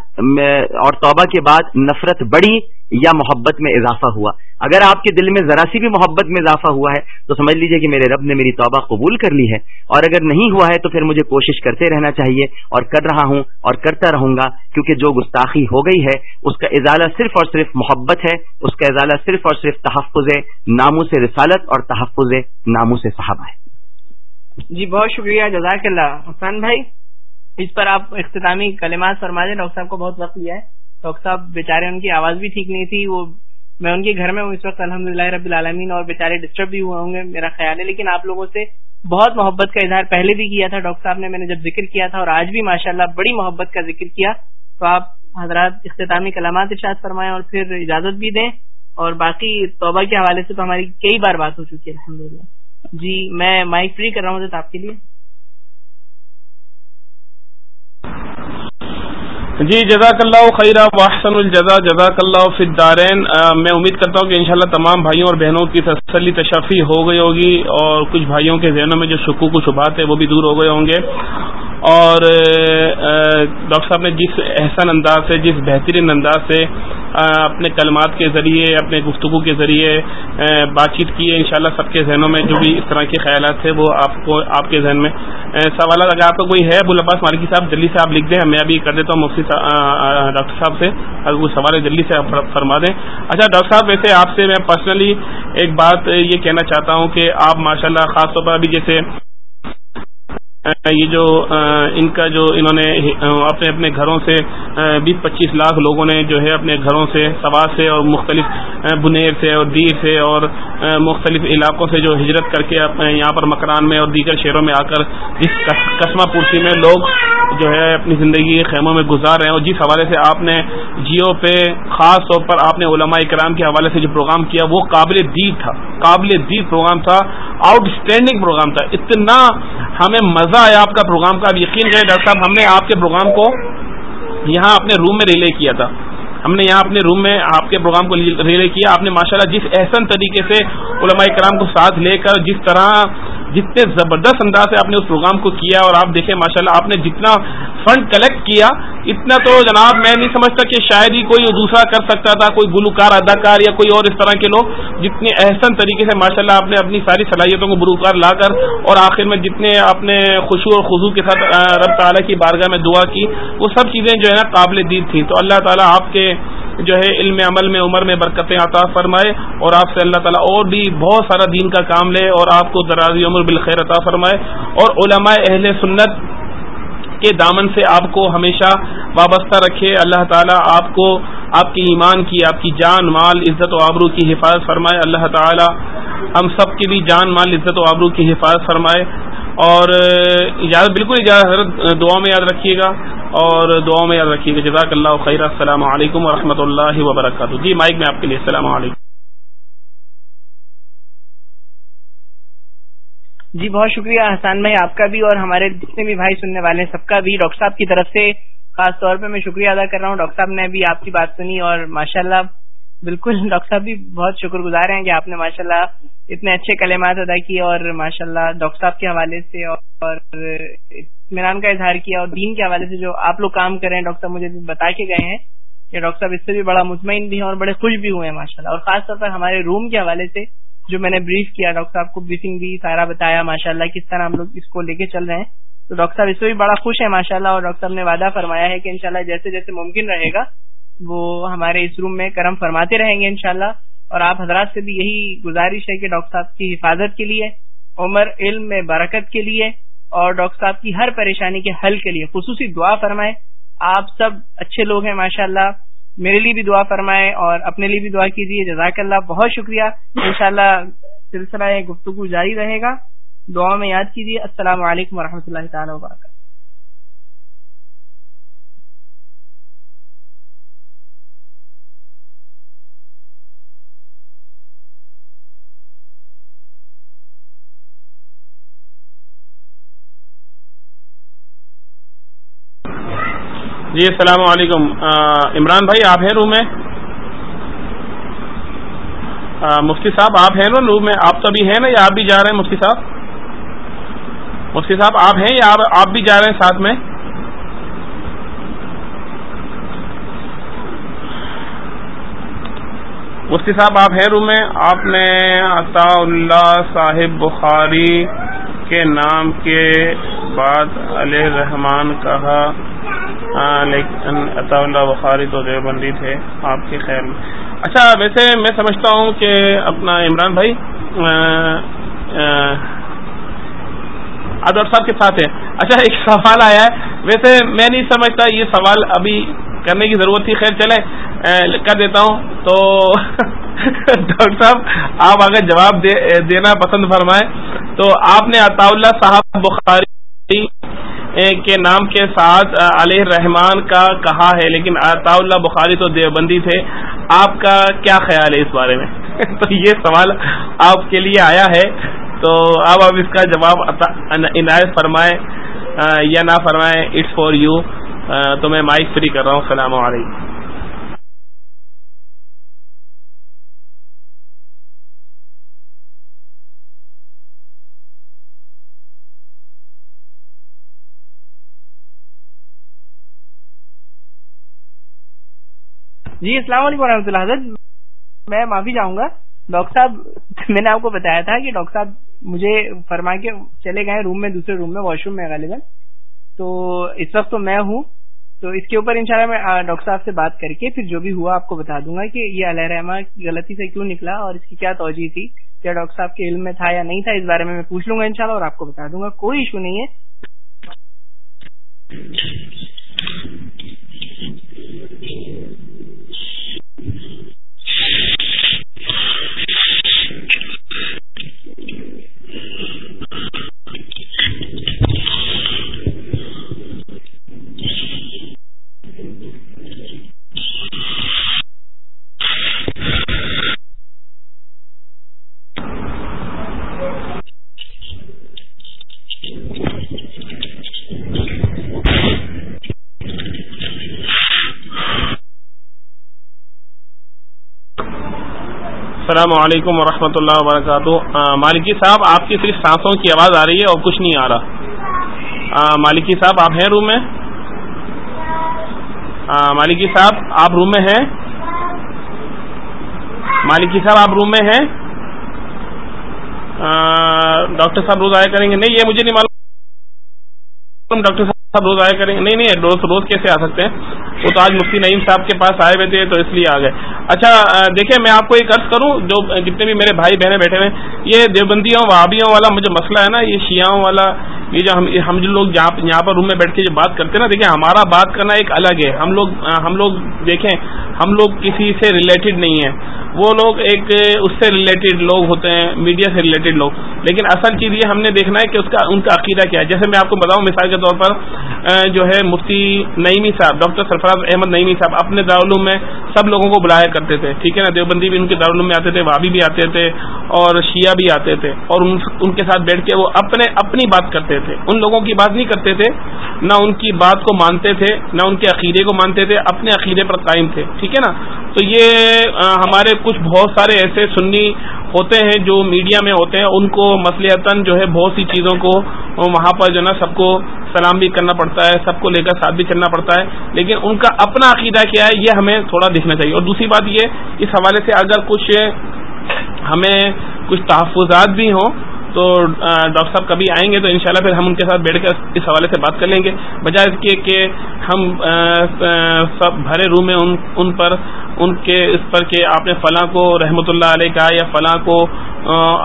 اور توبہ کے بعد نفرت بڑی یا محبت میں اضافہ ہوا۔ اگر آپ کے دل میں ذرا سی بھی محبت میں اضافہ ہوا ہے، تو سمجھ لیجیے کہ میرے رب نے میری توبہ قبول کر لی ہے۔ اور اگر نہیں ہوا ہے، تو پھر مجھے کوشش کرتے رہنا چاہیے اور کر رہا ہوں اور کرتا رہوں گا، کیونکہ جو گستاخی ہو گئی ہے، اس کا ازالہ صرف اور صرف محبت ہے، اس کا ازالہ صرف اور صرف تحفظ ناموں سے رسالت اور تحفظ ناموں سے صحابہ ہے۔ جی بہت شکریہ، جزاک اللہ۔ حسین بھائی، اس پر آپ اختتامی کلمات فرما دیں ڈاکٹر صاحب کو بہت وقت لیا ہے۔ ڈاکٹر صاحب بےچارے ان کی آواز بھی ٹھیک نہیں تھی، وہ میں ان کے گھر میں ہوں، اس وقت الحمد للہ رب العالمین، اور بےچارے ڈسٹرب بھی ہوئے ہوں گے، میرا خیال ہے، لیکن آپ لوگوں سے بہت محبت کا اظہار پہلے بھی کیا تھا، ڈاکٹر صاحب نے میں نے جب ذکر کیا تھا، اور آج بھی ماشاء اللہ بڑی محبت کا ذکر کیا، تو آپ حضرات اختتامی کلامات ارشاد فرمائیں اور پھر اجازت بھی دیں، اور باقی توبہ کے حوالے سے تو ہماری کئی بار بات ہو چکی ہے الحمد جی میں مائک فری کر رہا ہوں آپ کے لیے۔ جی جزاک اللہ خیرہ واحسن الجزا جزاک اللہ فدارین میں امید کرتا ہوں کہ انشاءاللہ تمام بھائیوں اور بہنوں کی تسلی، تشفی ہو گئی ہوگی اور کچھ بھائیوں کے ذہنوں میں جو شکوک و شبہات ہیں وہ بھی دور ہو گئے ہوں گے۔ اور ڈاکٹر صاحب نے جس احسن انداز سے، جس بہترین انداز سے اپنے کلمات کے ذریعے، اپنے گفتگو کے ذریعے بات چیت کی ہے، انشاءاللہ سب کے ذہنوں میں جو بھی اس طرح کے خیالات تھے وہ آپ کو، آپ کے ذہن میں سوالات اگر آپ کا کوئی ہے ابو العباس مالکی صاحب، جلدی سے آپ لکھ دیں، میں ابھی کر دیتا ہوں، مفتی ڈاکٹر صاحب سے اگر کوئی سوال ہے جلدی سے فرما دیں۔ اچھا ڈاکٹر صاحب، ویسے آپ سے میں پرسنلی ایک بات یہ کہنا چاہتا ہوں کہ آپ ماشاءاللہ خاص طور پر ابھی جیسے یہ جو ان کا جو انہوں نے اپنے اپنے گھروں سے بیس پچیس لاکھ لوگوں نے جو ہے اپنے گھروں سے سوا سے اور مختلف بنیر سے اور دیر سے اور مختلف علاقوں سے جو ہجرت کر کے یہاں پر مکران میں اور دیگر شہروں میں آ کر جس قسمہ پورسی میں لوگ جو ہے اپنی زندگی خیموں میں گزار رہے ہیں اور جس حوالے سے آپ نے جیو پہ خاص طور پر آپ نے علماء اکرام کے حوالے سے جو پروگرام کیا وہ قابل دید تھا، قابل دید پروگرام تھا آؤٹ اسٹینڈنگ پروگرام تھا، اتنا ہمیں مزہ آیا آپ کا پروگرام کا، اب یقین کریں ڈاکٹر صاحب، ہم نے آپ کے پروگرام کو یہاں اپنے روم میں ریلے کیا تھا۔ ہم نے یہاں اپنے روم میں آپ کے پروگرام کو ریلے کیا۔ آپ نے ماشاءاللہ جس احسن طریقے سے علماء کرام کو ساتھ لے کر، جس طرح، جتنے زبردست انداز سے آپ نے اس پروگرام کو کیا، اور آپ دیکھیں ماشاءاللہ آپ نے جتنا فنڈ کلیکٹ کیا، اتنا تو جناب میں نہیں سمجھتا کہ شاید ہی کوئی دوسرا کر سکتا تھا، کوئی گلوکار، اداکار یا کوئی اور اس طرح کے لوگ، جتنے احسن طریقے سے ماشاءاللہ آپ نے اپنی ساری صلاحیتوں کو بروکار لا کر اور آخر میں جتنے آپ نے خوشو اور خزو کے ساتھ رب تعالیٰ کی بارگاہ میں دعا کی، وہ سب چیزیں جو ہے نا قابل دید تھیں۔ تو اللہ تعالیٰ آپ کے جو ہے علم عمل میں، عمر میں برکتیں عطا فرمائے اور آپ سے اللہ تعالیٰ اور بھی بہت سارا دین کا کام لے اور آپ کو درازی عمر بالخیر عطا فرمائے اور علماء اہل سنت کے دامن سے آپ کو ہمیشہ وابستہ رکھے۔ اللہ تعالیٰ آپ کو، آپ کی ایمان کی، آپ کی جان، مال، عزت و آبرو کی حفاظت فرمائے۔ اللہ تعالیٰ ہم سب کی بھی جان، مال، عزت و آبرو کی حفاظت فرمائے۔ اور اجازت بالکل اجازت دعا میں یاد رکھیے گا۔ اور دعاؤں میں یاد رکھیے گا۔ جزاک اللہ خیر۔ السلام علیکم و اللہ وبرکاتہ۔ جی مائک میں آپ کے لیے۔ السلام علیکم۔ جی بہت شکریہ احسان بھائی آپ کا بھی اور ہمارے جتنے بھی بھائی سننے والے ہیں سب کا بھی۔ ڈاکٹر صاحب کی طرف سے خاص طور پہ میں شکریہ ادا کر رہا ہوں۔ ڈاکٹر صاحب نے بھی آپ کی بات سنی اور ماشاء اللہ بالکل ڈاکٹر صاحب بھی بہت شکر گزار ہیں کہ آپ نے ماشاء اللہ اتنے اچھے کلمات ادا کیے اور ماشاء اللہ ڈاکٹر صاحب کے حوالے سے اور اطمینان کا اظہار کیا اور دین کے حوالے سے جو آپ لوگ کام کر رہے ہیں، ڈاکٹر صاحب مجھے بتا کے گئے ہیں کہ ڈاکٹر صاحب اس سے بھی بڑا مطمئن بھی ہیں اور بڑے خوش بھی ہوئے ہیں ماشاء اللہ اور خاص طور پر ہمارے روم کے حوالے سے جو میں نے بریف کیا، ڈاکٹر صاحب کو بریفنگ بھی سارا بتایا ماشاء اللہ کس طرح ہم لوگ اس کو لے کے چل رہے ہیں۔ تو ڈاکٹر صاحب اس سے بھی بڑا خوش ہے ماشاء اللہ اور ڈاکٹر صاحب نے وعدہ فرمایا ہے کہ انشاءاللہ جیسے جیسے ممکن رہے گا، وہ ہمارے اس روم میں کرم فرماتے رہیں گے انشاءاللہ۔ اور آپ حضرات سے بھی یہی گزارش ہے کہ ڈاکٹر صاحب کی حفاظت کے لیے، عمر، علم میں برکت کے لیے، اور ڈاکٹر صاحب کی ہر پریشانی کے حل کے لیے خصوصی دعا فرمائے۔ آپ سب اچھے لوگ ہیں ماشاء اللہ میرے لیے بھی دعا فرمائے اور اپنے لیے بھی دعا کیجیے۔ جزاک اللہ۔ بہت شکریہ۔ انشاءاللہ سلسلہ گفتگو جاری رہے گا۔ دعا میں یاد کیجیے۔ السلام علیکم و اللہ تعالی وبرکاتہ۔ جی السلام علیکم۔ عمران بھائی، آپ ہیں روم میں؟ مفتی صاحب، آپ ہیں نا روم میں؟ آپ تو ابھی ہیں نا یا آپ بھی جا رہے ہیں مفتی صاحب؟ مفتی صاحب، آپ ہیں یا آپ بھی جا رہے ہیں ساتھ میں؟ مفتی صاحب، آپ ہیں روم میں؟ آپ نے عطا اللہ صاحب بخاری کے نام کے بعد علیہ رحمان کہا۔ ہاں، لیکن عطا اللہ بخاری تو دیوبندی تھے، آپ کے خیال میں اچھا ویسے میں سمجھتا ہوں کہ اپنا عمران بھائی ڈاکٹر صاحب کے ساتھ ہے اچھا ایک سوال آیا ہے۔ ویسے میں نہیں سمجھتا، یہ سوال ابھی کرنے کی ضرورت تھی۔ خیر چلے کر دیتا ہوں۔ تو ڈاکٹر صاحب، آپ اگر جواب دینا پسند فرمائیں۔ تو آپ نے عطا اللہ صاحب بخاری کے نام کے ساتھ علیہ رحمان کا کہا ہے، لیکن عطا اللہ بخاری تو دیوبندی تھے۔ آپ کا کیا خیال ہے اس بارے میں؟ تو یہ سوال آپ کے لیے آیا ہے۔ تو اب آپ اس کا جواب عنایت فرمائیں یا نہ فرمائیں، اٹس فار یو۔ تو میں مائک فری کر رہا ہوں۔ السلام علیکم۔ جی السلام علیکم رحمۃ اللہ حضرت۔ میں معافی چاہوں گا۔ ڈاکٹر صاحب، میں نے آپ کو بتایا تھا کہ ڈاکٹر صاحب مجھے فرما کے چلے گئے روم میں، دوسرے روم میں، واش روم میں غالباً۔ تو اس وقت تو میں ہوں۔ تو اس کے اوپر انشاءاللہ میں ڈاکٹر صاحب سے بات کر کے پھر جو بھی ہوا آپ کو بتا دوں گا کہ یہ علیہ رحمٰ غلطی سے کیوں نکلا اور اس کی کیا توجہ تھی۔ کیا ڈاکٹر صاحب کے علم میں تھا یا نہیں تھا، اس بارے میں میں پوچھ لوں گا ان اور آپ کو بتا دوں گا۔ کوئی ایشو نہیں ہے۔ السلام علیکم ورحمۃ اللہ وبرکاتہ۔ مالکی صاحب، آپ کی صرف سانسوں کی آواز آ رہی ہے اور کچھ نہیں آ رہا۔ مالکی صاحب، آپ ہیں روم میں؟ مالکی صاحب، آپ روم میں ہیں؟ مالکی صاحب، آپ روم میں ہیں؟ ڈاکٹر صاحب روز آیا کریں گے؟ نہیں، یہ مجھے نہیں معلوم۔ ڈاکٹر صاحب روز آیا کریں گے؟ نہیں نہیں روز روز کیسے آ سکتے ہیں؟ وہ تو آج مفتی نعیم صاحب کے پاس آئے ہوئے تھے، تو اس لیے آ گئے۔ اچھا دیکھیں، میں آپ کو ایک عرض کروں، جو جتنے بھی میرے بھائی بہنیں بیٹھے ہوئے یہ دیوبندیوں وابیوں والا مجھے مسئلہ ہے نا، یہ شیاؤں والا یہ جو ہم ہم جو لوگ یہاں پر روم میں بیٹھ کے جو بات کرتے ہیں نا، دیکھیں ہمارا بات کرنا ایک الگ ہے۔ ہم لوگ ہم لوگ دیکھیں، ہم لوگ کسی سے ریلیٹڈ نہیں ہیں۔ وہ لوگ ایک، اس سے ریلیٹڈ لوگ ہوتے ہیں میڈیا سے ریلیٹڈ لوگ۔ لیکن اصل چیز یہ ہم نے دیکھنا ہے کہ اس کا ان کا عقیدہ کیا ہے۔ جیسے میں آپ کو بتاؤں، مثال کے طور پر جو ہے مفتی نعیمی صاحب، ڈاکٹر سرفراز احمد نعیمی صاحب اپنے دارالعلوم میں سب لوگوں کو بلایا کرتے تھے۔ ٹھیک ہے نا؟ دیوبندی بھی ان کے دارالعلوم میں آتے تھے وابی بھی آتے تھے اور شیعہ بھی آتے تھے۔ اور ان کے ساتھ بیٹھ کے وہ اپنے اپنی بات کرتے تھے۔ ان لوگوں کی بات نہیں کرتے تھے، نہ ان کی بات کو مانتے تھے، نہ ان کے عقیدے کو مانتے تھے، اپنے عقیدے پر قائم تھے، ٹھیک ہے نا؟ تو یہ ہمارے کچھ بہت سارے ایسے سنی ہوتے ہیں جو میڈیا میں ہوتے ہیں، ان کو مسلحتاً جو ہے بہت سی چیزوں کو وہاں پر جو ہے نا سب کو سلام بھی کرنا پڑتا ہے، سب کو لے کر ساتھ بھی چلنا پڑتا ہے۔ لیکن ان کا اپنا عقیدہ کیا ہے، یہ ہمیں تھوڑا دیکھنا چاہیے۔ اور دوسری بات یہ، اس حوالے سے اگر کچھ ہمیں کچھ تحفظات بھی ہوں تو ڈاکٹر صاحب کبھی آئیں گے تو انشاءاللہ پھر ہم ان کے ساتھ بیٹھ کر اس حوالے سے بات کر لیں گے۔ بجائے اس کے کہ ہم سب بھرے روم میں ان ان پر، ان کے، اس پر کہ آپ نے فلاں کو رحمۃ اللہ علیہ کہا یا فلاں کو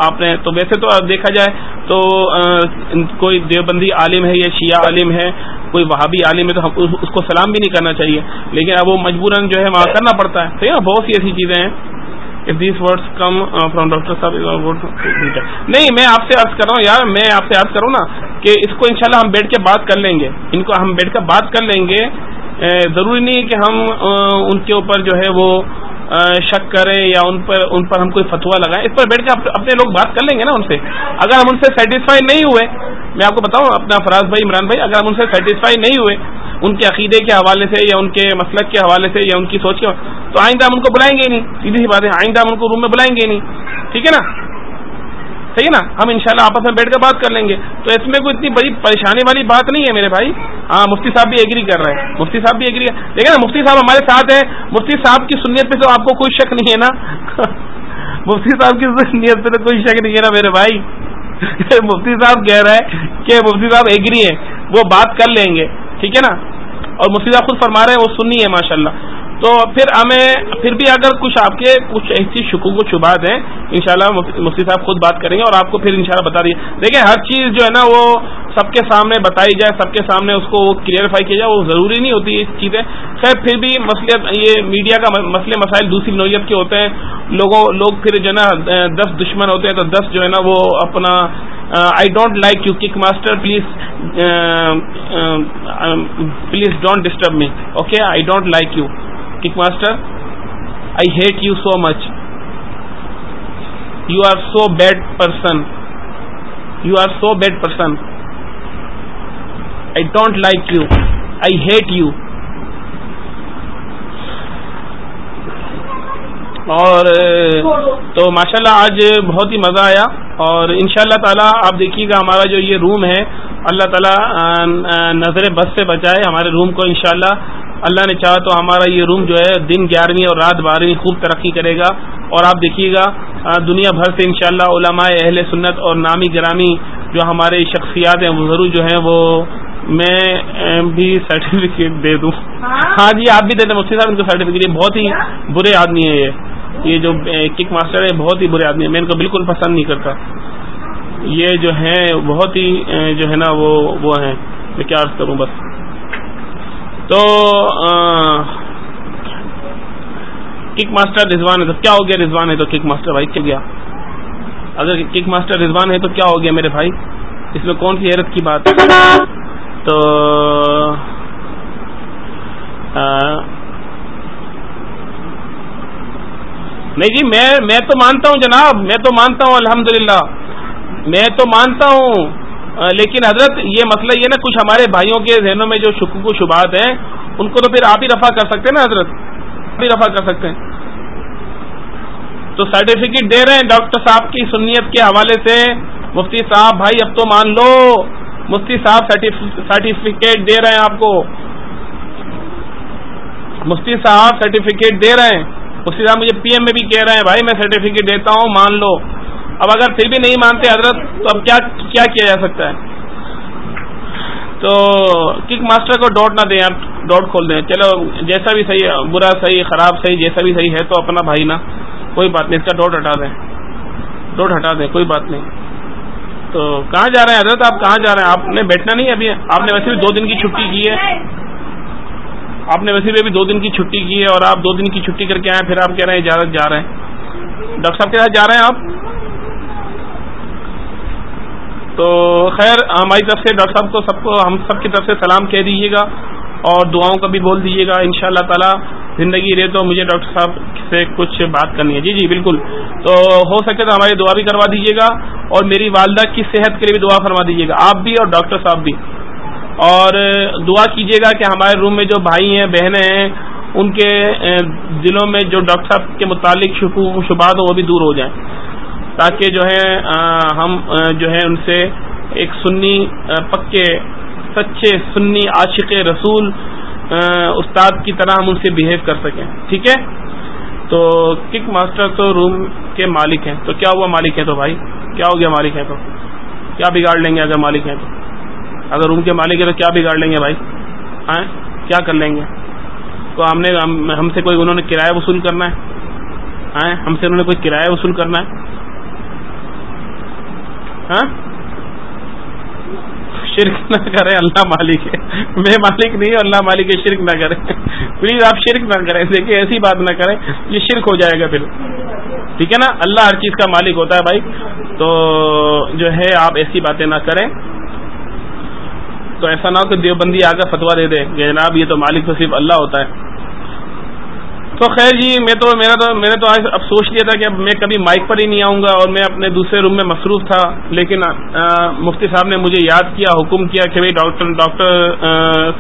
آپ نے، تو ویسے تو دیکھا جائے تو کوئی دیوبندی عالم ہے یا شیعہ عالم ہے، کوئی وہابی عالم ہے تو اس کو سلام بھی نہیں کرنا چاہیے۔ لیکن اب وہ مجبوراً جو ہے وہاں کرنا پڑتا ہے۔ تو بہت سی ایسی چیزیں ہیں۔ These words come from doctor صاحب نہیں، میں آپ سے عرض کر رہا ہوں یار، میں آپ سے عرض کروں نا کہ اس کو انشاءاللہ ہم بیٹھ کے بات کر لیں گے۔ ان کو ہم بیٹھ کر بات کر لیں گے۔ ضروری نہیں کہ ہم ان کے اوپر جو ہے وہ شک کریں یا ان پر ان پر ہم کوئی فتوا لگائیں، اس پر بیٹھ کے اپنے لوگ بات کر لیں گے نا ان سے۔ اگر ہم ان سے سیٹسفائی نہیں ہوئے، میں آپ کو بتاؤں، اپنا فراز بھائی، عمران بھائی، اگر ہم ان سے سیٹسفائی نہیں ہوئے، ان کے عقیدے کے حوالے سے یا ان کے مسلک کے حوالے سے یا ان کی سوچ کے تو آئندہ ہم ان کو بلائیں گے نہیں، سیدھی سی بات ہے، آئندہ ہم ان کو روم میں بلائیں گے نہیں۔ ٹھیک ہے نا؟ صحیح نا؟ ہم انشاءاللہ آپس میں بیٹھ کر بات کر لیں گے۔ تو اس میں کوئی اتنی بڑی پریشانی والی بات نہیں ہے میرے بھائی۔ ہاں مفتی صاحب بھی ایگری کر رہے ہیں۔ مفتی صاحب بھی ایگری دیکھیں نا، مفتی صاحب ہمارے ساتھ ہیں۔ مفتی صاحب کی سنیت پہ تو آپ کو کوئی شک نہیں ہے نا؟ مفتی صاحب کی سنیت پہ تو کوئی شک نہیں ہے نا میرے بھائی؟ مفتی صاحب کہہ رہے ہیں کہ مفتی صاحب ایگری ہیں۔ وہ بات کر لیں گے۔ ٹھیک ہے نا؟ اور مفتی صاحب خود فرما رہے ہیں، وہ سنی ہے ماشاء اللہ تو پھر ہمیں پھر بھی اگر کچھ آپ کے کچھ ایسی شکوک و شبات ہیں انشاءاللہ مفتی صاحب خود بات کریں گے اور آپ کو پھر انشاءاللہ بتا دیے دیکھیں، ہر چیز جو ہے نا، وہ سب کے سامنے بتائی جائے، سب کے سامنے اس کو کلیئرفائی کیا جائے، وہ ضروری نہیں ہوتی یہ چیزیں۔ خیر، پھر بھی مسئلے یہ میڈیا کا مسئلے مسائل دوسری نوعیت کے ہوتے ہیں۔ لوگوں لوگ پھر جو ہے نا، دس دشمن ہوتے ہیں تو دس جو ہے نا، وہ اپنا I don't like you cook master please please don't disturb me okay I don't like you cook master I hate you so much you are so bad person you are so bad person I don't like you I hate you اور تو ماشاءاللہ آج بہت ہی مزہ آیا اور ان شاء اللہ تعالیٰ آپ دیکھیے گا ہمارا جو یہ روم ہے اللہ تعالیٰ نظر بس سے بچائے ہمارے روم کو انشاءاللہ۔ اللہ نے چاہا تو ہمارا یہ روم جو ہے دن گیارہویں اور رات بارہویں خوب ترقی کرے گا اور آپ دیکھیے گا دنیا بھر سے انشاءاللہ علماء اہل سنت اور نامی گرامی جو ہمارے شخصیات ہیں وہ ضرور جو ہیں وہ میں بھی سرٹیفکیٹ دے دوں۔ ہاں؟ جی آپ بھی دے دیں مفتی صاحب ان کو سرٹیفکیٹ بہت ہی برے آدمی ہیں یہ۔ یہ جو کک ماسٹر ہے بہت ہی برے آدمی ہے میں ان کو بالکل پسند نہیں کرتا۔ یہ جو ہیں بہت ہی جو ہے نا وہ وہ ہیں۔ میں کیا عرض کروں بس۔ تو کک ماسٹر رضوان ہے تو کیا ہو گیا رضوان ہے تو کک ماسٹر بھائی کیا گیا؟ اگر کک ماسٹر رضوان ہے تو کیا ہو گیا میرے بھائی؟ اس میں کون سی حیرت کی بات ہے؟ تو نہیں جی میں میں تو مانتا ہوں جناب، میں تو مانتا ہوں، الحمدللہ۔ میں تو مانتا ہوں۔ لیکن حضرت، یہ مسئلہ یہ نا، کچھ ہمارے بھائیوں کے ذہنوں میں جو شکوک و شبات ہیں، ان کو تو پھر آپ ہی رفع کر سکتے ہیں نا حضرت؟ آپ ہی رفع کر سکتے ہیں۔ تو سرٹیفکیٹ دے رہے ہیں ڈاکٹر صاحب کی سنیت کے حوالے سے۔ مفتی صاحب، بھائی اب تو مان لو۔ مفتی صاحب سرٹیفکیٹ دے رہے ہیں آپ کو۔ مفتی صاحب سرٹیفکیٹ دے رہے ہیں۔ مفتی صاحب مجھے پی ایم میں بھی کہہ رہے ہیں، بھائی میں سرٹیفکیٹ دیتا ہوں، مان لو۔ اب اگر پھر بھی نہیں مانتے حضرت، تو اب کیا کیا کیا جا سکتا ہے؟ تو کک ماسٹر کو ڈاٹ نہ دیں آپ ڈاٹ کھول دیں۔ چلو، جیسا بھی صحیح برا صحیح، خراب صحیح، جیسا بھی صحیح ہے تو اپنا بھائی نا کوئی بات نہیں، اس کا ڈاٹ ہٹا دیں۔ ڈاٹ ہٹا دیں، کوئی بات نہیں۔ تو کہاں جا رہے ہیں حضرت؟ آپ کہاں جا رہے ہیں؟ آپ نے بیٹھنا نہیں ابھی؟ آپ نے ویسے بھی دو دن کی چھٹی کی ہے۔ آپ نے ویسے بھی ابھی دو دن کی چھٹی کی ہے اور آپ دو دن کی چھٹی کر کے آئے پھر آپ کہہ رہے ہیں اجازت جا رہے ہیں۔ ڈاکٹر صاحب کے ساتھ جا رہے ہیں آپ؟ تو خیر، ہماری طرف سے ڈاکٹر صاحب کو سب کو ہم سب کی طرف سے سلام کہہ دیجیے گا اور دعاؤں کا بھی بول دیجیے گا ان شاء اللہ تعالیٰ زندگی رہے تو مجھے ڈاکٹر صاحب سے کچھ بات کرنی ہے۔ جی جی بالکل۔ تو ہو سکے تو ہماری دعا بھی کروا دیجیے گا اور میری والدہ کی صحت کے لیے بھی دعا فرما دیجیے گا، آپ بھی اور ڈاکٹر صاحب بھی۔ اور دعا کیجیے گا کہ ہمارے روم میں جو بھائی ہیں، بہنیں ہیں، ان کے دلوں میں جو ڈاکٹر صاحب کے متعلق شبہات ہوں، وہ بھی دور ہو جائیں۔ تاکہ جو ہے ہم جو ہے ان سے ایک سنی پکے، سچے سنی عاشق رسول استاد کی طرح ہم ان سے بہیو کر سکیں۔ ٹھیک ہے؟ تو کک ماسٹر تو روم کے مالک ہیں۔ تو کیا ہوا مالک ہے تو بھائی؟ کیا ہو گیا مالک ہے تو؟ کیا بگاڑ لیں گے اگر مالک ہیں تو؟ اگر روم کے مالک ہے تو کیا بگاڑ لیں گے بھائی؟ ہاں کیا کر لیں گے؟ تو ہم نے، ہم سے کوئی، انہوں نے کرایہ وصول کرنا ہے؟ ہم سے انہوں نے کوئی کرایہ وصول کرنا ہے؟ ہاں؟ شرک نہ کرے، اللہ مالک ہے۔ میں مالک نہیں ہوں، اللہ مالک ہے، شرک نہ کرے۔ پلیز آپ شرک نہ کریں۔ دیکھیں ایسی بات نہ کریں یہ شرک ہو جائے گا پھر۔ ٹھیک ہے نا؟ اللہ ہر چیز کا مالک ہوتا ہے بھائی۔ تو جو ہے، آپ ایسی باتیں نہ کریں۔ تو ایسا نہ ہو کہ دیوبندی آ کر فتوا دے دے کہ جناب یہ تو مالک تو صرف اللہ ہوتا ہے۔ تو خیر جی میں تو میرا تو میں نے تو آج اب سوچ لیا تھا کہ اب میں کبھی مائک پر ہی نہیں آؤں گا اور میں اپنے دوسرے روم میں مصروف تھا، لیکن مفتی صاحب نے مجھے یاد کیا، حکم کیا کہ بھائی ڈاکٹر ڈاکٹر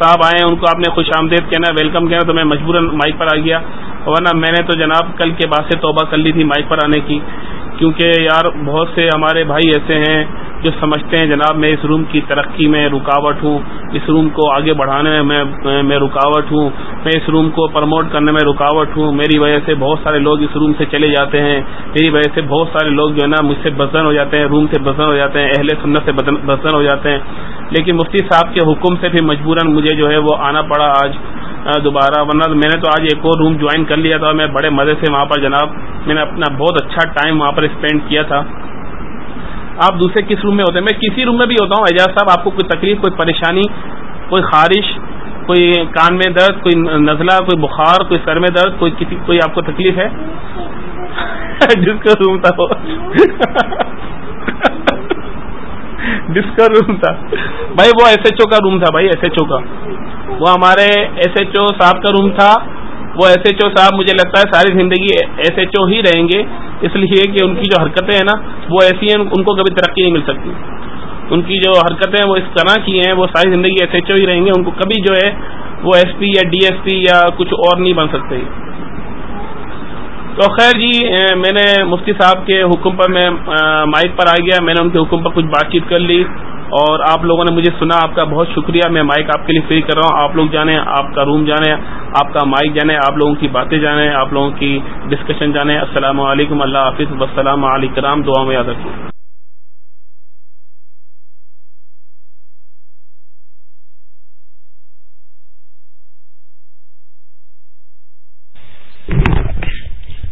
صاحب آئے ہیں ان کو آپ نے خوش آمدید کہنا، ویلکم کہنا، تو میں مجبوراً مائک پر آ گیا۔ ورنہ میں نے تو جناب کل کے بعد سے توبہ کر لی تھی مائک پر آنے کی، کیونکہ یار بہت سے ہمارے بھائی ایسے ہیں جو سمجھتے ہیں جناب میں اس روم کی ترقی میں رکاوٹ ہوں، اس روم کو آگے بڑھانے میں میں رکاوٹ ہوں، میں اس روم کو پروموٹ کرنے میں رکاوٹ ہوں۔ میری وجہ سے بہت سارے لوگ اس روم سے چلے جاتے ہیں۔ میری وجہ سے بہت سارے لوگ جو ہے نا مجھ سے بزن ہو جاتے ہیں، روم سے بزن ہو جاتے ہیں، اہل سنت سے بزن ہو جاتے ہیں۔ لیکن مفتی صاحب کے حکم سے بھی مجبوراً مجھے جو ہے وہ آنا پڑا آج دوبارہ۔ ورنہ میں نے تو آج ایک اور روم جوائن کر لیا تھا میں بڑے مزے سے وہاں پر جناب میں نے اپنا بہت اچھا ٹائم وہاں پر اسپینڈ کیا تھا۔ آپ دوسرے کس روم میں ہوتے ہیں؟ میں کسی روم میں بھی ہوتا ہوں اعجاز صاحب، آپ کو کوئی تکلیف، کوئی پریشانی، کوئی خارش، کوئی کان میں درد، کوئی نزلہ، کوئی بخار، کوئی سر میں درد، کوئی کسی، کوئی آپ کو تکلیف ہے؟ جس کا روم تھا وہ. جس کا روم تھا. بھائی، وہ ایس ایچ او کا روم تھا بھائی ایس ایچ او کا. وہ ہمارے ایس ایچ او صاحب کا روم تھا. وہ ایس ایچ او صاحب مجھے لگتا ہے ساری زندگی ایس ایچ او ہی رہیں گے، اس لیے کہ ان کی جو حرکتیں ہیں نا، وہ ایسی ہیں، ان کو کبھی ترقی نہیں مل سکتی۔ ان کی جو حرکتیں وہ اس طرح کی ہیں، وہ ساری زندگی ایس ایچ او ہی رہیں گے، ان کو کبھی جو ہے وہ ایس پی یا ڈی ایس پی یا کچھ اور نہیں بن سکتے۔ تو خیر جی میں نے مفتی صاحب کے حکم پر، میں مائک پر آ گیا، میں نے ان کے حکم پر کچھ بات چیت کر لی۔ اور آپ لوگوں نے مجھے سنا، آپ کا بہت شکریہ، میں مائک آپ کے لیے فری کر رہا ہوں۔ آپ لوگ جانیں، آپ کا روم جانیں، آپ کا مائک جانیں، آپ لوگوں کی باتیں جانیں، آپ لوگوں کی ڈسکشن جانیں۔ السلام علیکم، اللہ حافظ۔ وسلام علیکم، دعا میں یاد رکھوں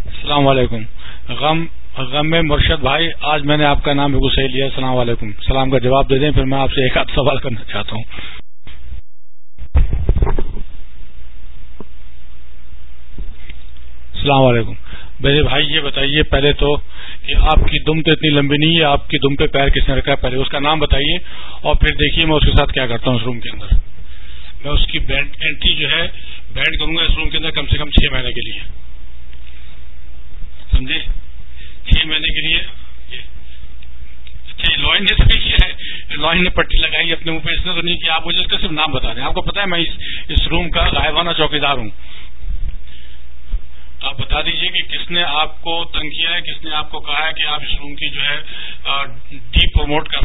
السلام علیکم۔ غم غم مرشد بھائی، آج میں نے آپ کا نام بالکل صحیح لیا، السلام علیکم۔ سلام کا جواب دے دیں، پھر میں آپ سے ایک آدھ سوال کرنا چاہتا ہوں۔ السلام علیکم۔ میرے بھائی، یہ بتائیے پہلے تو کہ آپ کی دم تو اتنی لمبی نہیں ہے، آپ کی دم پہ پیر کس نے رکھا ہے؟ پہلے اس کا نام بتائیے اور پھر دیکھیے میں اس کے ساتھ کیا کرتا ہوں اس روم کے اندر۔ میں اس کی انٹری جو ہے، بینڈ کروں گا اس روم کے اندر کم سے کم چھ مہینے کے لیے۔ سمجھے؟ چھ مہینے کے لیے اچھا لوئن نے تو کیا ہے۔ لوئن نے پٹی لگائی اپنے منہ پہ، اس نے تو نہیں کیا۔ آپ مجھے اس کا صرف نام بتا دیں۔ آپ کو پتا ہے میں اس روم کا غائبانہ چوکیدار ہوں۔ آپ بتا دیجیے کہ کس نے آپ کو تنگ کیا ہے، کس نے آپ کو کہا ہے کہ آپ اس روم کی جو ہے ڈی پروموٹ کر